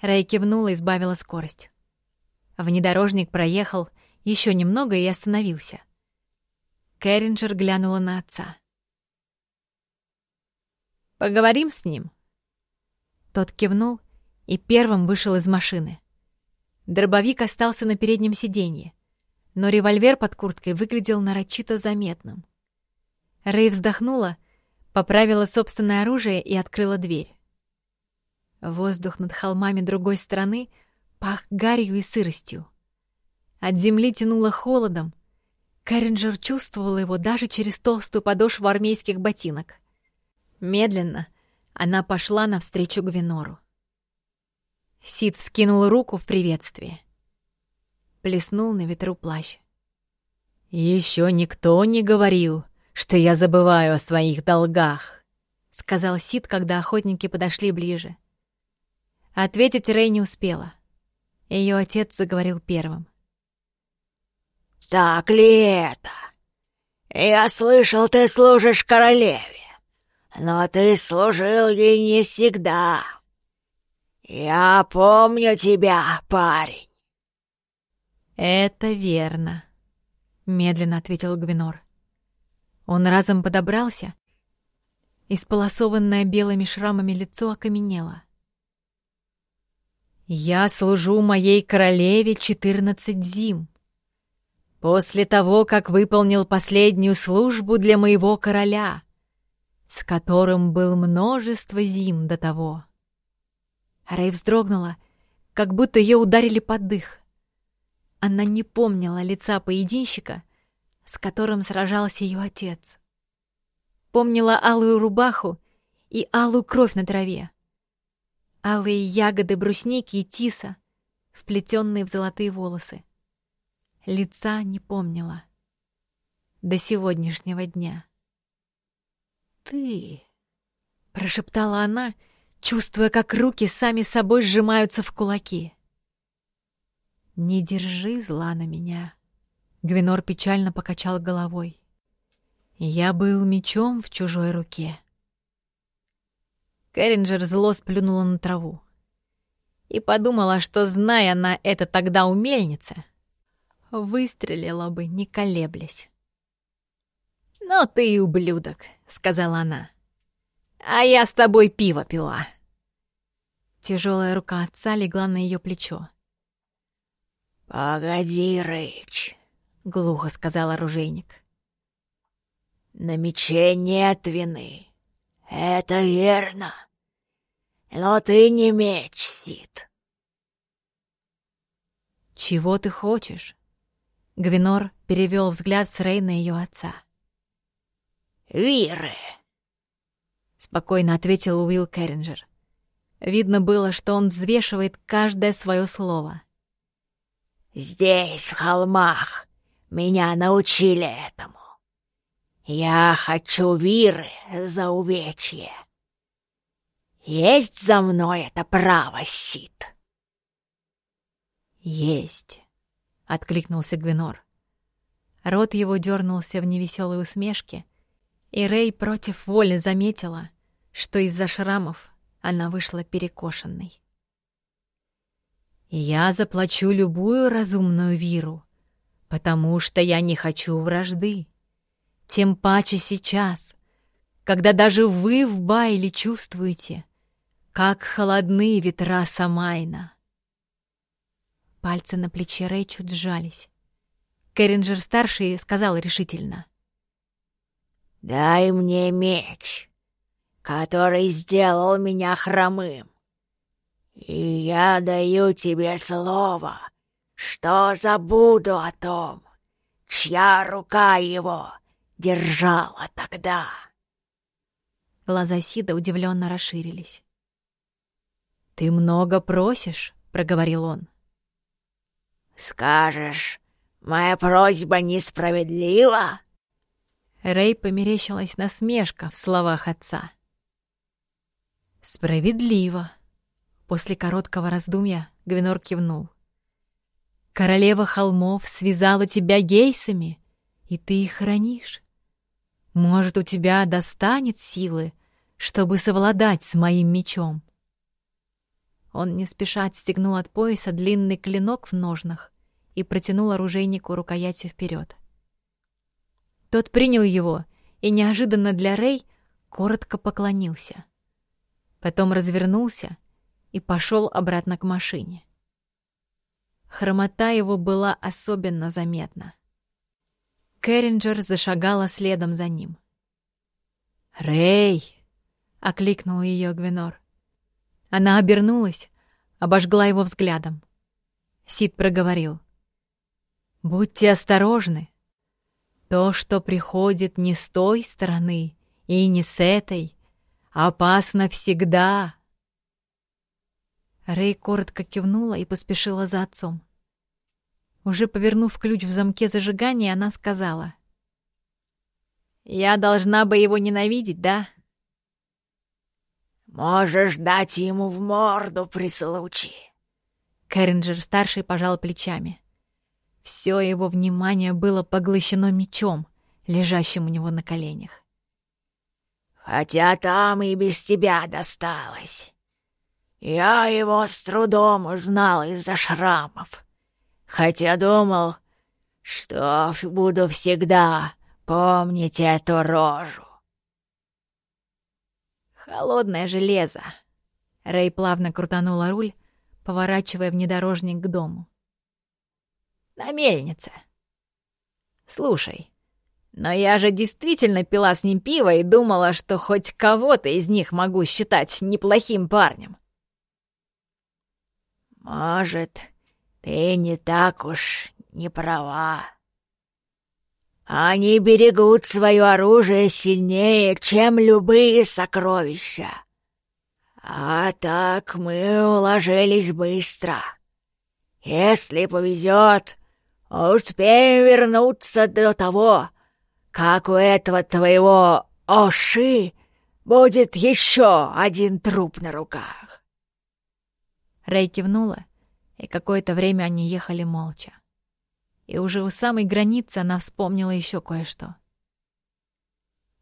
Рэй кивнула и сбавила скорость. Внедорожник проехал еще немного и остановился. Кэрринджер глянула на отца. «Поговорим с ним?» Тот кивнул и первым вышел из машины. Дробовик остался на переднем сиденье, но револьвер под курткой выглядел нарочито заметным. Рэй вздохнула, поправила собственное оружие и открыла дверь. Воздух над холмами другой стороны пах гарью и сыростью. От земли тянуло холодом. Кэрринджер чувствовала его даже через толстую подошву армейских ботинок. Медленно она пошла навстречу Гвинору. Сид вскинул руку в приветствии. Плеснул на ветру плащ. «Еще никто не говорил, что я забываю о своих долгах», — сказал Сид, когда охотники подошли ближе. Ответить Рэй не успела. Ее отец заговорил первым. «Так ли это? Я слышал, ты служишь королеве, но ты служил ей не всегда. «Я помню тебя, парень!» «Это верно», — медленно ответил Гвинор. Он разом подобрался, исполосованное белыми шрамами лицо окаменело. «Я служу моей королеве четырнадцать зим. После того, как выполнил последнюю службу для моего короля, с которым был множество зим до того». Рэй вздрогнула, как будто ее ударили под дых. Она не помнила лица поединщика, с которым сражался ее отец. Помнила алую рубаху и алую кровь на траве. Алые ягоды брусники и тиса, вплетенные в золотые волосы. Лица не помнила. До сегодняшнего дня. «Ты...» — прошептала она — чувствуя, как руки сами собой сжимаются в кулаки. «Не держи зла на меня», — Гвинор печально покачал головой. «Я был мечом в чужой руке». Кэрринджер зло сплюнула на траву и подумала, что, зная она это тогда у мельницы, выстрелила бы, не колеблясь. «Но ты и ублюдок», — сказала она. «А я с тобой пиво пила». Тяжелая рука отца легла на ее плечо. «Погоди, Рэйч», — глухо сказал оружейник. «На мече нет вины. Это верно. Но ты не меч, Сид». «Чего ты хочешь?» Гвинор перевел взгляд с Рей на ее отца. «Виры», — спокойно ответил Уилл Керринджер. Видно было, что он взвешивает каждое свое слово. «Здесь, в холмах, меня научили этому. Я хочу виры за увечье. Есть за мной это право, Сид?» «Есть», — откликнулся Гвинор. Рот его дернулся в невеселой усмешке, и Рэй против воли заметила, что из-за шрамов она вышла перекошенной. «Я заплачу любую разумную виру, потому что я не хочу вражды. Тем паче сейчас, когда даже вы в Байле чувствуете, как холодны ветра Самайна». Пальцы на плече Рэй чуть сжались. Кэрринджер-старший сказал решительно. «Дай мне меч» который сделал меня хромым. И я даю тебе слово, что забуду о том, чья рука его держала тогда. Глаза Сида удивленно расширились. «Ты много просишь», — проговорил он. «Скажешь, моя просьба несправедлива?» Рэй померещилась насмешка в словах отца. «Справедливо!» После короткого раздумья Гвинор кивнул. «Королева холмов связала тебя гейсами, и ты их хранишь. Может, у тебя достанет силы, чтобы совладать с моим мечом?» Он не спеша отстегнул от пояса длинный клинок в ножнах и протянул оружейнику рукоятью вперед. Тот принял его и неожиданно для Рэй коротко поклонился. Потом развернулся и пошел обратно к машине. Хромота его была особенно заметна. Кэрринджер зашагала следом за ним. «Рэй!» — окликнул ее Гвинор. Она обернулась, обожгла его взглядом. Сид проговорил. «Будьте осторожны. То, что приходит не с той стороны и не с этой, опасно всегда». Рэй коротко кивнула и поспешила за отцом. Уже повернув ключ в замке зажигания, она сказала. «Я должна бы его ненавидеть, да?» «Можешь дать ему в морду при случае». Кэрринджер-старший пожал плечами. Все его внимание было поглощено мечом, лежащим у него на коленях. «Хотя там и без тебя досталось. Я его с трудом узнал из-за шрамов, хотя думал, что буду всегда помнить эту рожу. Холодное железо. Рэй плавно крутанула руль, поворачивая внедорожник к дому. На мельнице. Слушай, но я же действительно пила с ним пиво и думала, что хоть кого-то из них могу считать неплохим парнем. Может, ты не так уж не права. Они берегут свое оружие сильнее, чем любые сокровища. А так мы уложились быстро. Если повезет, успеем вернуться до того, как у этого твоего Оши будет еще один труп на руках. Рэй кивнула, и какое-то время они ехали молча и уже у самой границы она вспомнила еще кое-что.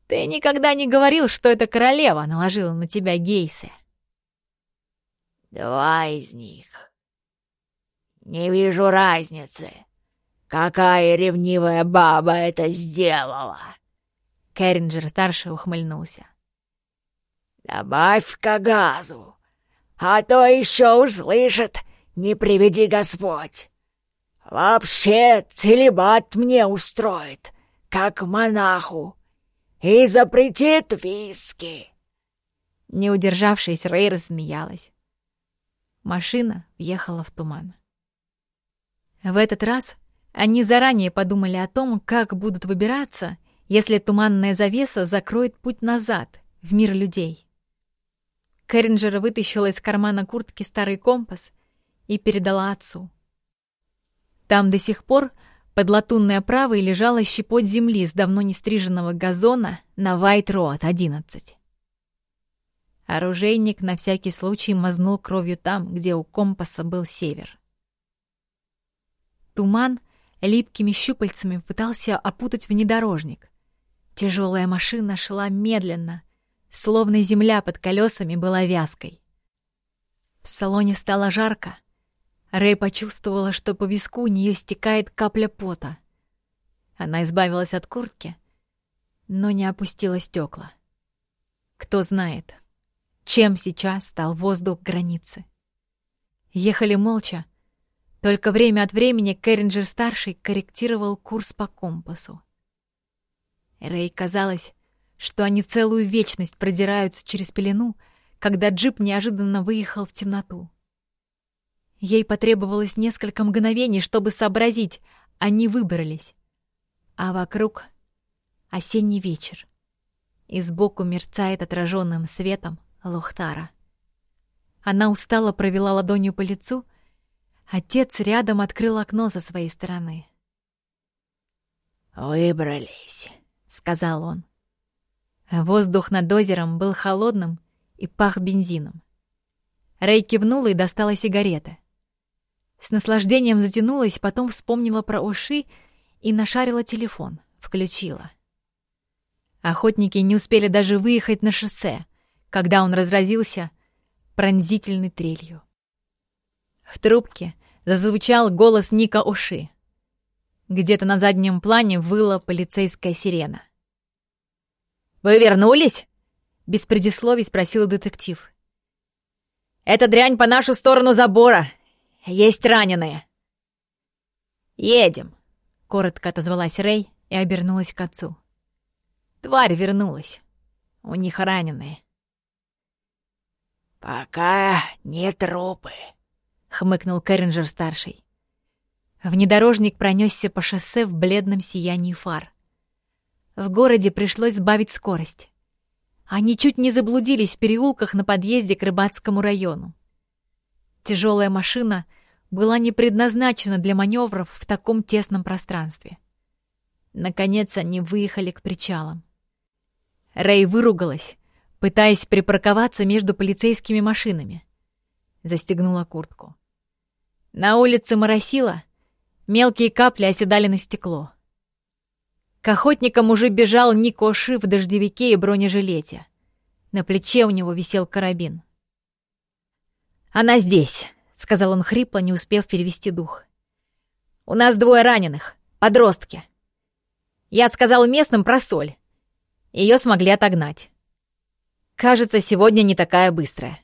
«Ты никогда не говорил, что эта королева наложила на тебя гейсы?» «Два из них. Не вижу разницы. Какая ревнивая баба это сделала!» Кэрринджер-старший ухмыльнулся. «Добавь-ка газу, а то еще услышит, не приведи Господь!» Вообще целебат мне устроит, как монаху, и запретит виски. Не удержавшись, Рэй рассмеялась. Машина въехала в туман. В этот раз они заранее подумали о том, как будут выбираться, если туманная завеса закроет путь назад, в мир людей. Кэрринджер вытащила из кармана куртки старый компас и передала отцу. Там до сих пор под латунной оправой лежала щепоть земли с давно не стриженного газона на Вайт-Роад, 11. Оружейник на всякий случай мазнул кровью там, где у компаса был север. Туман липкими щупальцами пытался опутать внедорожник. Тяжелая машина шла медленно, словно земля под колесами была вязкой. В салоне стало жарко, Рэй почувствовала, что по виску у нее стекает капля пота. Она избавилась от куртки, но не опустила стекла. Кто знает, чем сейчас стал воздух границы. Ехали молча, только время от времени Кэрринджер-старший корректировал курс по компасу. Рэй казалось, что они целую вечность продираются через пелену, когда джип неожиданно выехал в темноту. Ей потребовалось несколько мгновений, чтобы сообразить, они выбрались. А вокруг осенний вечер. И сбоку мерцает отраженным светом Лухтара. Она устало провела ладонью по лицу. Отец рядом открыл окно со своей стороны. «Выбрались», — сказал он. Воздух над озером был холодным и пах бензином. Рэй кивнула и достала сигареты. С наслаждением затянулась, потом вспомнила про уши и нашарила телефон, включила. Охотники не успели даже выехать на шоссе, когда он разразился пронзительной трелью. В трубке зазвучал голос Ника Уши. Где-то на заднем плане выла полицейская сирена. «Вы вернулись?» — без предисловий спросил детектив. «Эта дрянь по нашу сторону забора. Есть раненые». «Едем», — коротко отозвалась Рэй и обернулась к отцу. Тварь вернулась. У них раненые. «Пока не трупы», — хмыкнул Кэрринджер-старший. Внедорожник пронесся по шоссе в бледном сиянии фар. В городе пришлось сбавить скорость. Они чуть не заблудились в переулках на подъезде к рыбацкому району. Тяжелая машина была не предназначена для маневров в таком тесном пространстве. Наконец они выехали к причалам. Рэй выругалась, пытаясь припарковаться между полицейскими машинами. Застегнула куртку. На улице моросило, мелкие капли оседали на стекло. К охотникам уже бежал Нико Ши в дождевике и бронежилете. На плече у него висел карабин. «Она здесь», — сказал он хрипло, не успев перевести дух. «У нас двое раненых, подростки. Я сказал местным про соль. Ее смогли отогнать. Кажется, сегодня не такая быстрая.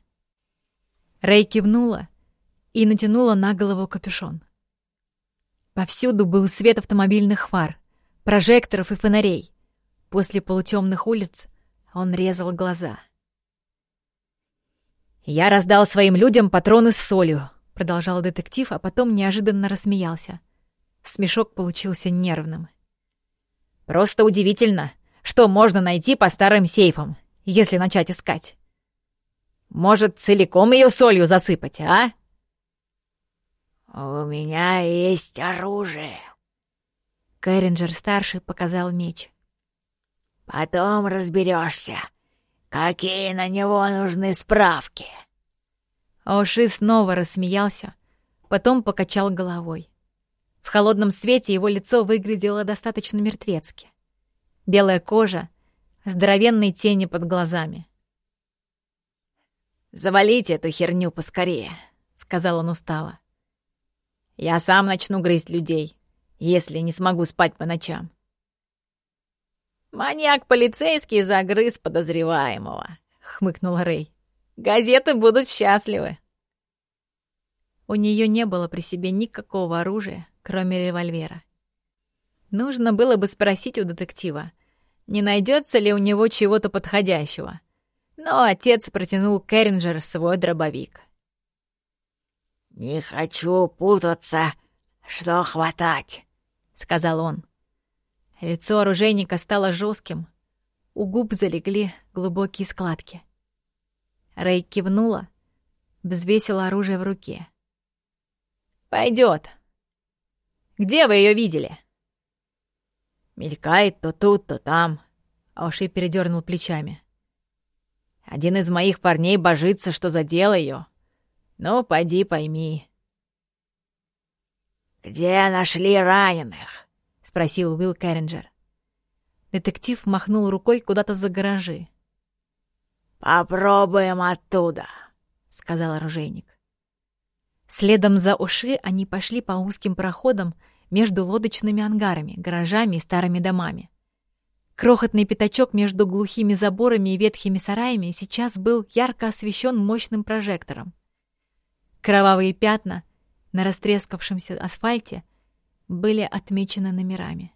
Рэй кивнула и натянула на голову капюшон. Повсюду был свет автомобильных фар, прожекторов и фонарей. После полутемных улиц он резал глаза. «Я раздал своим людям патроны с солью», — продолжал детектив, а потом неожиданно рассмеялся. Смешок получился нервным. «Просто удивительно, что можно найти по старым сейфам, если начать искать. Может, целиком ее солью засыпать, а? «У меня есть оружие», — Кэрринджер-старший показал меч. «Потом разберешься, какие на него нужны справки». Оши снова рассмеялся, потом покачал головой. В холодном свете его лицо выглядело достаточно мертвецки. Белая кожа, здоровенные тени под глазами. «Завалите эту херню поскорее», — сказал он устало. «Я сам начну грызть людей, если не смогу спать по ночам». «Маньяк-полицейский загрыз подозреваемого», — хмыкнул Рэй. «Газеты будут счастливы». У нее не было при себе никакого оружия, кроме револьвера. Нужно было бы спросить у детектива, не найдется ли у него чего-то подходящего. Но отец протянул Керринджер свой дробовик. «Не хочу путаться, что хватать», — сказал он. Лицо оружейника стало жестким. У губ залегли глубокие складки. Рэй кивнула, взвесила оружие в руке. «Пойдет. Где вы ее видели?» Мелькает то тут, то там. Оши передернул плечами. Один из моих парней божится, что задел ее. Ну, пойди пойми. «Где нашли раненых?» — спросил Уилл Керринджер. Детектив махнул рукой куда-то за гаражи. «Попробуем оттуда», — сказал оружейник. Следом за Уши они пошли по узким проходам между лодочными ангарами, гаражами и старыми домами. Крохотный пятачок между глухими заборами и ветхими сараями сейчас был ярко освещен мощным прожектором. Кровавые пятна на растрескавшемся асфальте были отмечены номерами.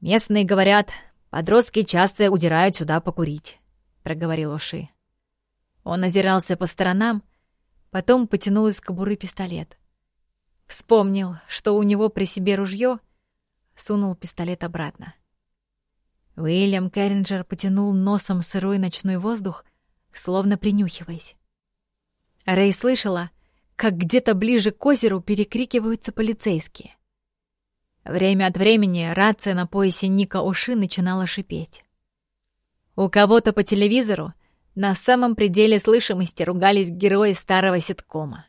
«Местные говорят, подростки часто удирают сюда покурить», — проговорил Уши. Он озирался по сторонам, потом потянул из кобуры пистолет — Вспомнил, что у него при себе ружье, сунул пистолет обратно. Уильям Керринджер потянул носом сырой ночной воздух, словно принюхиваясь. Рэй слышала, как где-то ближе к озеру перекрикиваются полицейские. Время от времени рация на поясе Ника Уши начинала шипеть. У кого-то по телевизору на самом пределе слышимости ругались герои старого ситкома.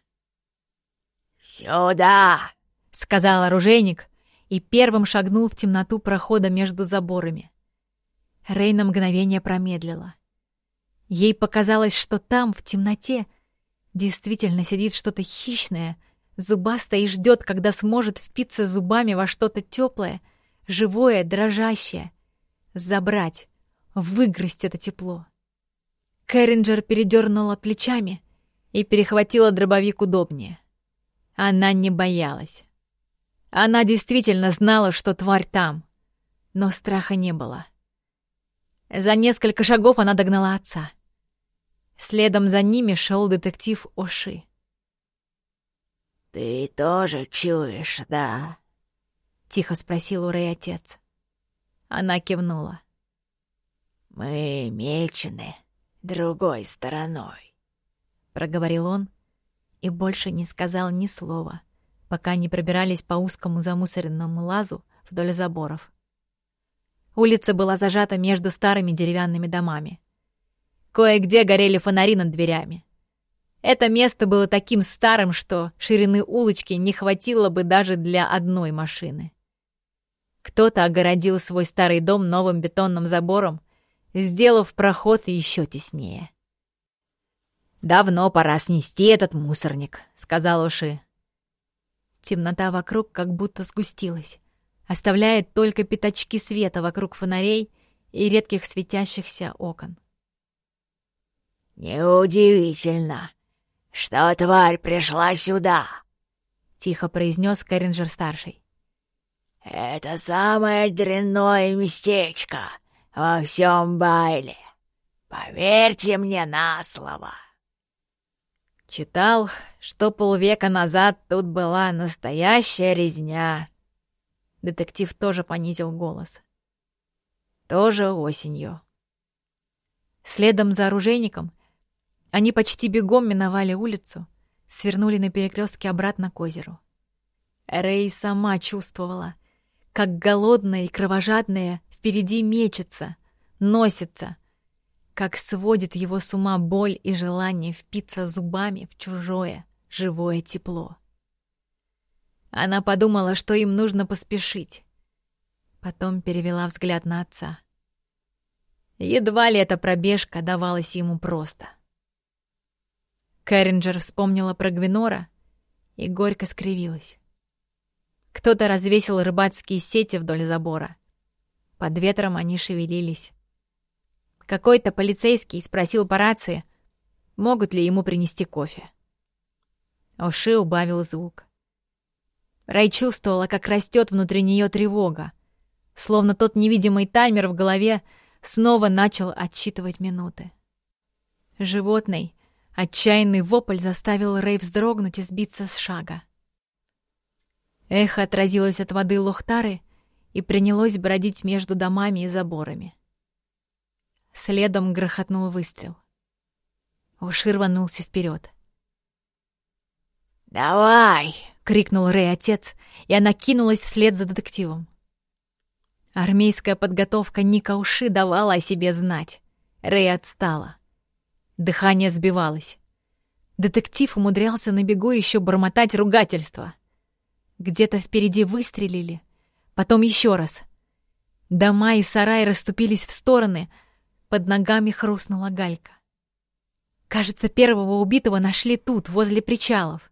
«Сюда!» — сказал оружейник и первым шагнул в темноту прохода между заборами. Рей на мгновение промедлила. Ей показалось, что там, в темноте, действительно сидит что-то хищное, Зубастая и ждет, когда сможет впиться зубами во что-то теплое, живое, дрожащее. Забрать, выгрызть это тепло. Кэрринджер передернула плечами и перехватила дробовик удобнее. Она не боялась. Она действительно знала, что тварь там, но страха не было. За несколько шагов она догнала отца. Следом за ними шел детектив Оши. «Ты тоже чуешь, да?» — тихо спросил у Рэй отец. Она кивнула. «Мы мечены другой стороной», — проговорил он и больше не сказал ни слова, пока они пробирались по узкому замусоренному лазу вдоль заборов. Улица была зажата между старыми деревянными домами. Кое-где горели фонари над дверями. Это место было таким старым, что ширины улочки не хватило бы даже для одной машины. Кто-то огородил свой старый дом новым бетонным забором, сделав проход еще теснее. «Давно пора снести этот мусорник», — сказал Уши. Темнота вокруг как будто сгустилась, оставляя только пятачки света вокруг фонарей и редких светящихся окон. «Неудивительно, что тварь пришла сюда», — тихо произнес Кэрринджер-старший. «Это самое дрянное местечко во всем Байле. Поверьте мне на слово». Читал, что полвека назад тут была настоящая резня. Детектив тоже понизил голос. Тоже осенью. Следом за оружейником они почти бегом миновали улицу, свернули на перекрестке обратно к озеру. Рэй сама чувствовала, как голодная и кровожадная впереди мечется, носится, как сводит его с ума боль и желание впиться зубами в чужое, живое тепло. Она подумала, что им нужно поспешить. Потом перевела взгляд на отца. Едва ли эта пробежка давалась ему просто. Кэрринджер вспомнила про Гвинора и горько скривилась. Кто-то развесил рыбацкие сети вдоль забора. Под ветром они шевелились. Какой-то полицейский спросил по рации, могут ли ему принести кофе. Оши убавил звук. Рай чувствовала, как растет внутри нее тревога, словно тот невидимый таймер в голове снова начал отсчитывать минуты. Животный, отчаянный вопль заставил Рэй вздрогнуть и сбиться с шага. Эхо отразилось от воды Лохтары и принялось бродить между домами и заборами. Следом грохотнул выстрел. Уши рванулся вперед. «Давай!» — крикнул Рэй отец, и она кинулась вслед за детективом. Армейская подготовка Ника Уши давала о себе знать. Рэй отстала. Дыхание сбивалось. Детектив умудрялся на бегу еще бормотать ругательства. Где-то впереди выстрелили, потом еще раз. Дома и сараи расступились в стороны — под ногами хрустнула галька. Кажется, первого убитого нашли тут, возле причалов.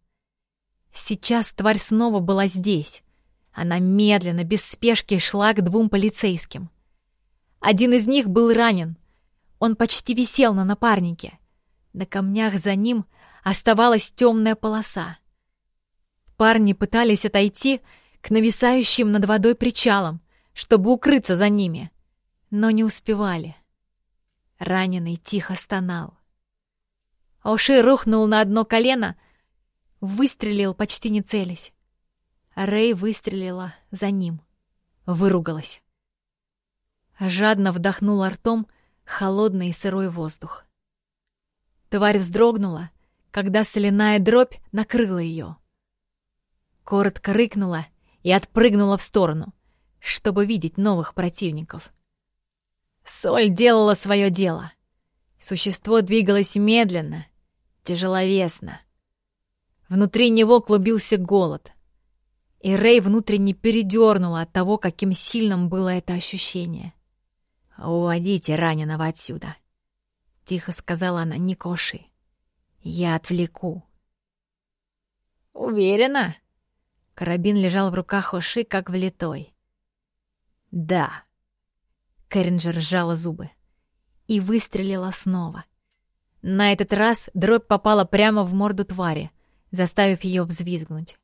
Сейчас тварь снова была здесь. Она медленно, без спешки шла к двум полицейским. Один из них был ранен. Он почти висел на напарнике. На камнях за ним оставалась темная полоса. Парни пытались отойти к нависающим над водой причалам, чтобы укрыться за ними, но не успевали. Раненый тихо стонал. Оши рухнул на одно колено, выстрелил, почти не целясь. Рэй выстрелила за ним. Выругалась. Жадно вдохнула ртом холодный и сырой воздух. Тварь вздрогнула, когда соляная дробь накрыла ее. Коротко рыкнула и отпрыгнула в сторону, чтобы видеть новых противников. Соль делала свое дело. Существо двигалось медленно, тяжеловесно. Внутри него клубился голод. И Рэй внутренне передернула от того, каким сильным было это ощущение. «Уводите раненого отсюда», — тихо сказала она Никоши. «Я отвлеку». Уверена?» Карабин лежал в руках Оши, как влитой. «Да». Кэрринджер сжала зубы и выстрелила снова. На этот раз дробь попала прямо в морду твари, заставив ее взвизгнуть.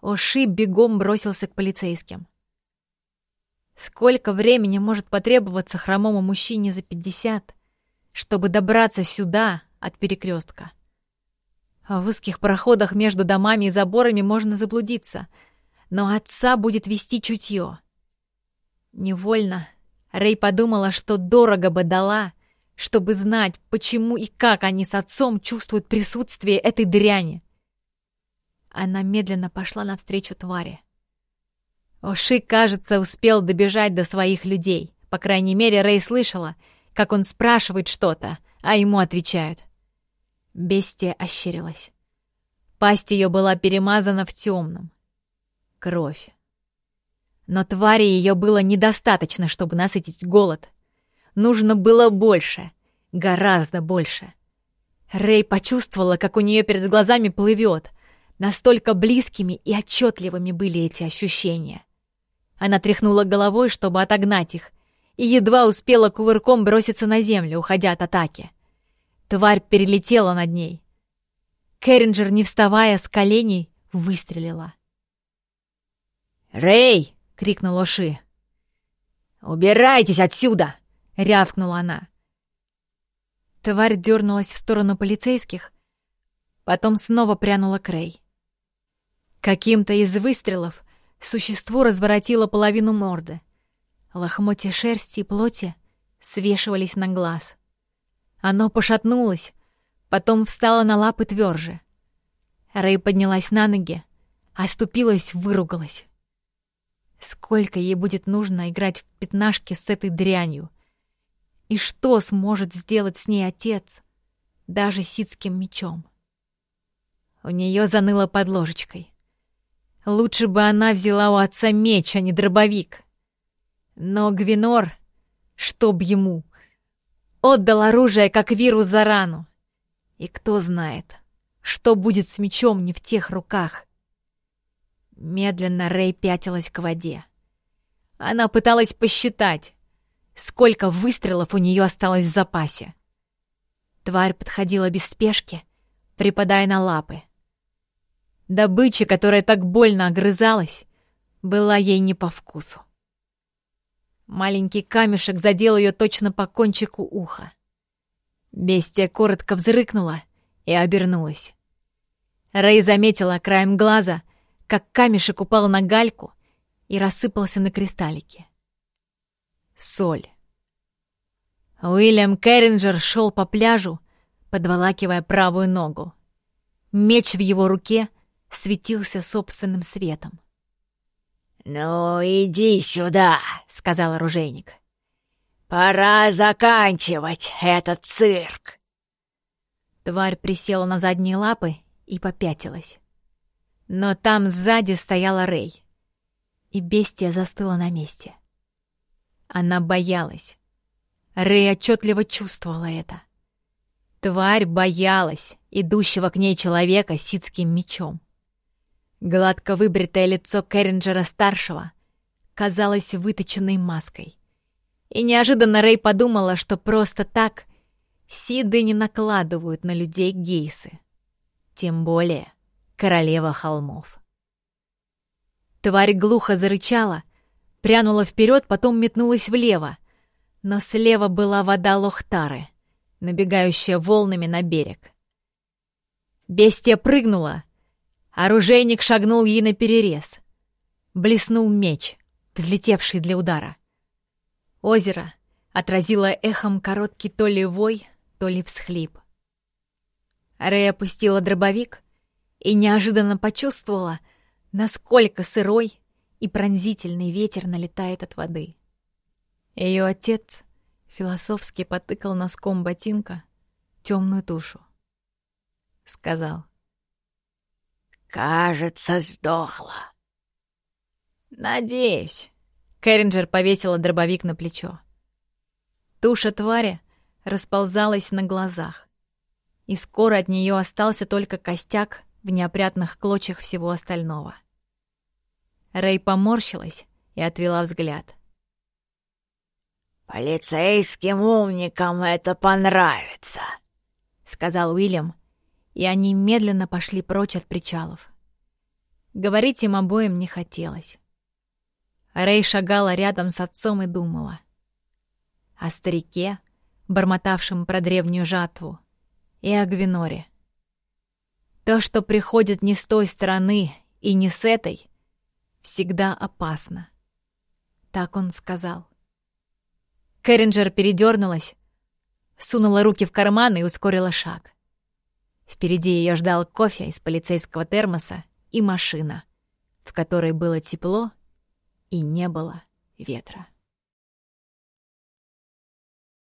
Оши бегом бросился к полицейским. Сколько времени может потребоваться хромому мужчине за пятьдесят, чтобы добраться сюда от перекрестка? В узких проходах между домами и заборами можно заблудиться, но отца будет вести чутье. Невольно Рэй подумала, что дорого бы дала, чтобы знать, почему и как они с отцом чувствуют присутствие этой дряни. Она медленно пошла навстречу твари. Оши, кажется, успел добежать до своих людей. По крайней мере, Рэй слышала, как он спрашивает что-то, а ему отвечают. Бестия ощерилась. Пасть ее была перемазана в темном. Кровь. Но твари ее было недостаточно, чтобы насытить голод. Нужно было больше, гораздо больше. Рэй почувствовала, как у нее перед глазами плывет. Настолько близкими и отчетливыми были эти ощущения. Она тряхнула головой, чтобы отогнать их, и едва успела кувырком броситься на землю, уходя от атаки. Тварь перелетела над ней. Керринджер, не вставая с коленей, выстрелила. «Рэй!» — крикнул Оши. «Убирайтесь отсюда!» — рявкнула она. Тварь дернулась в сторону полицейских, потом снова прянула к Рэй. Каким-то из выстрелов существо разворотило половину морды. Лохмотья шерсти и плоти свешивались на глаз. Оно пошатнулось, потом встало на лапы тверже. Рэй поднялась на ноги, оступилась, выругалась. Сколько ей будет нужно играть в пятнашки с этой дрянью? И что сможет сделать с ней отец, даже ситским мечом? У нее заныло под ложечкой. Лучше бы она взяла у отца меч, а не дробовик. Но Гвинор, чтоб ему, Отдал оружие, как вирус за рану. И кто знает, что будет с мечом не в тех руках. Медленно Рэй пятилась к воде. Она пыталась посчитать, сколько выстрелов у нее осталось в запасе. Тварь подходила без спешки, припадая на лапы. Добыча, которая так больно огрызалась, была ей не по вкусу. Маленький камешек задел ее точно по кончику уха. Бестия коротко взрыкнула и обернулась. Рэй заметила краем глаза, как камешек упал на гальку и рассыпался на кристаллики. Соль. Уильям Керринджер шел по пляжу, подволакивая правую ногу. Меч в его руке светился собственным светом. «Ну, иди сюда», — сказал оружейник. «Пора заканчивать этот цирк». Тварь присела на задние лапы и попятилась. Но там сзади стояла Рэй, и бестия застыла на месте. Она боялась. Рэй отчетливо чувствовала это. Тварь боялась идущего к ней человека ситским мечом. Гладко выбритое лицо Керринджера-старшего казалось выточенной маской. И неожиданно Рэй подумала, что просто так Сиды не накладывают на людей гейсы. Тем более королева холмов. Тварь глухо зарычала, прянула вперед, потом метнулась влево, но слева была вода Лохтары, набегающая волнами на берег. Бестия прыгнула, Оружейник шагнул ей на перерез. Блеснул меч, взлетевший для удара. Озеро отразило эхом короткий то ли вой, то ли всхлип. Рэй опустила дробовик и неожиданно почувствовала, насколько сырой и пронзительный ветер налетает от воды. Ее отец философски потыкал носком ботинка темную тушу. Сказал — «Кажется, сдохла». «Надеюсь». Кэрринджер повесила дробовик на плечо. Туша твари расползалась на глазах, и скоро от нее остался только костяк в неопрятных клочьях всего остального. Рэй поморщилась и отвела взгляд. «Полицейским умникам это понравится», — сказал Уильям, и они медленно пошли прочь от причалов. Говорить им обоим не хотелось. Рэй шагала рядом с отцом и думала. О старике, бормотавшем про древнюю жатву, и о Гвиноре. То, что приходит не с той стороны и не с этой, всегда опасно. Так он сказал. Кэрринджер передернулась, сунула руки в карман и ускорила шаг. Впереди ее ждал кофе из полицейского термоса и машина, в которой было тепло и не было ветра.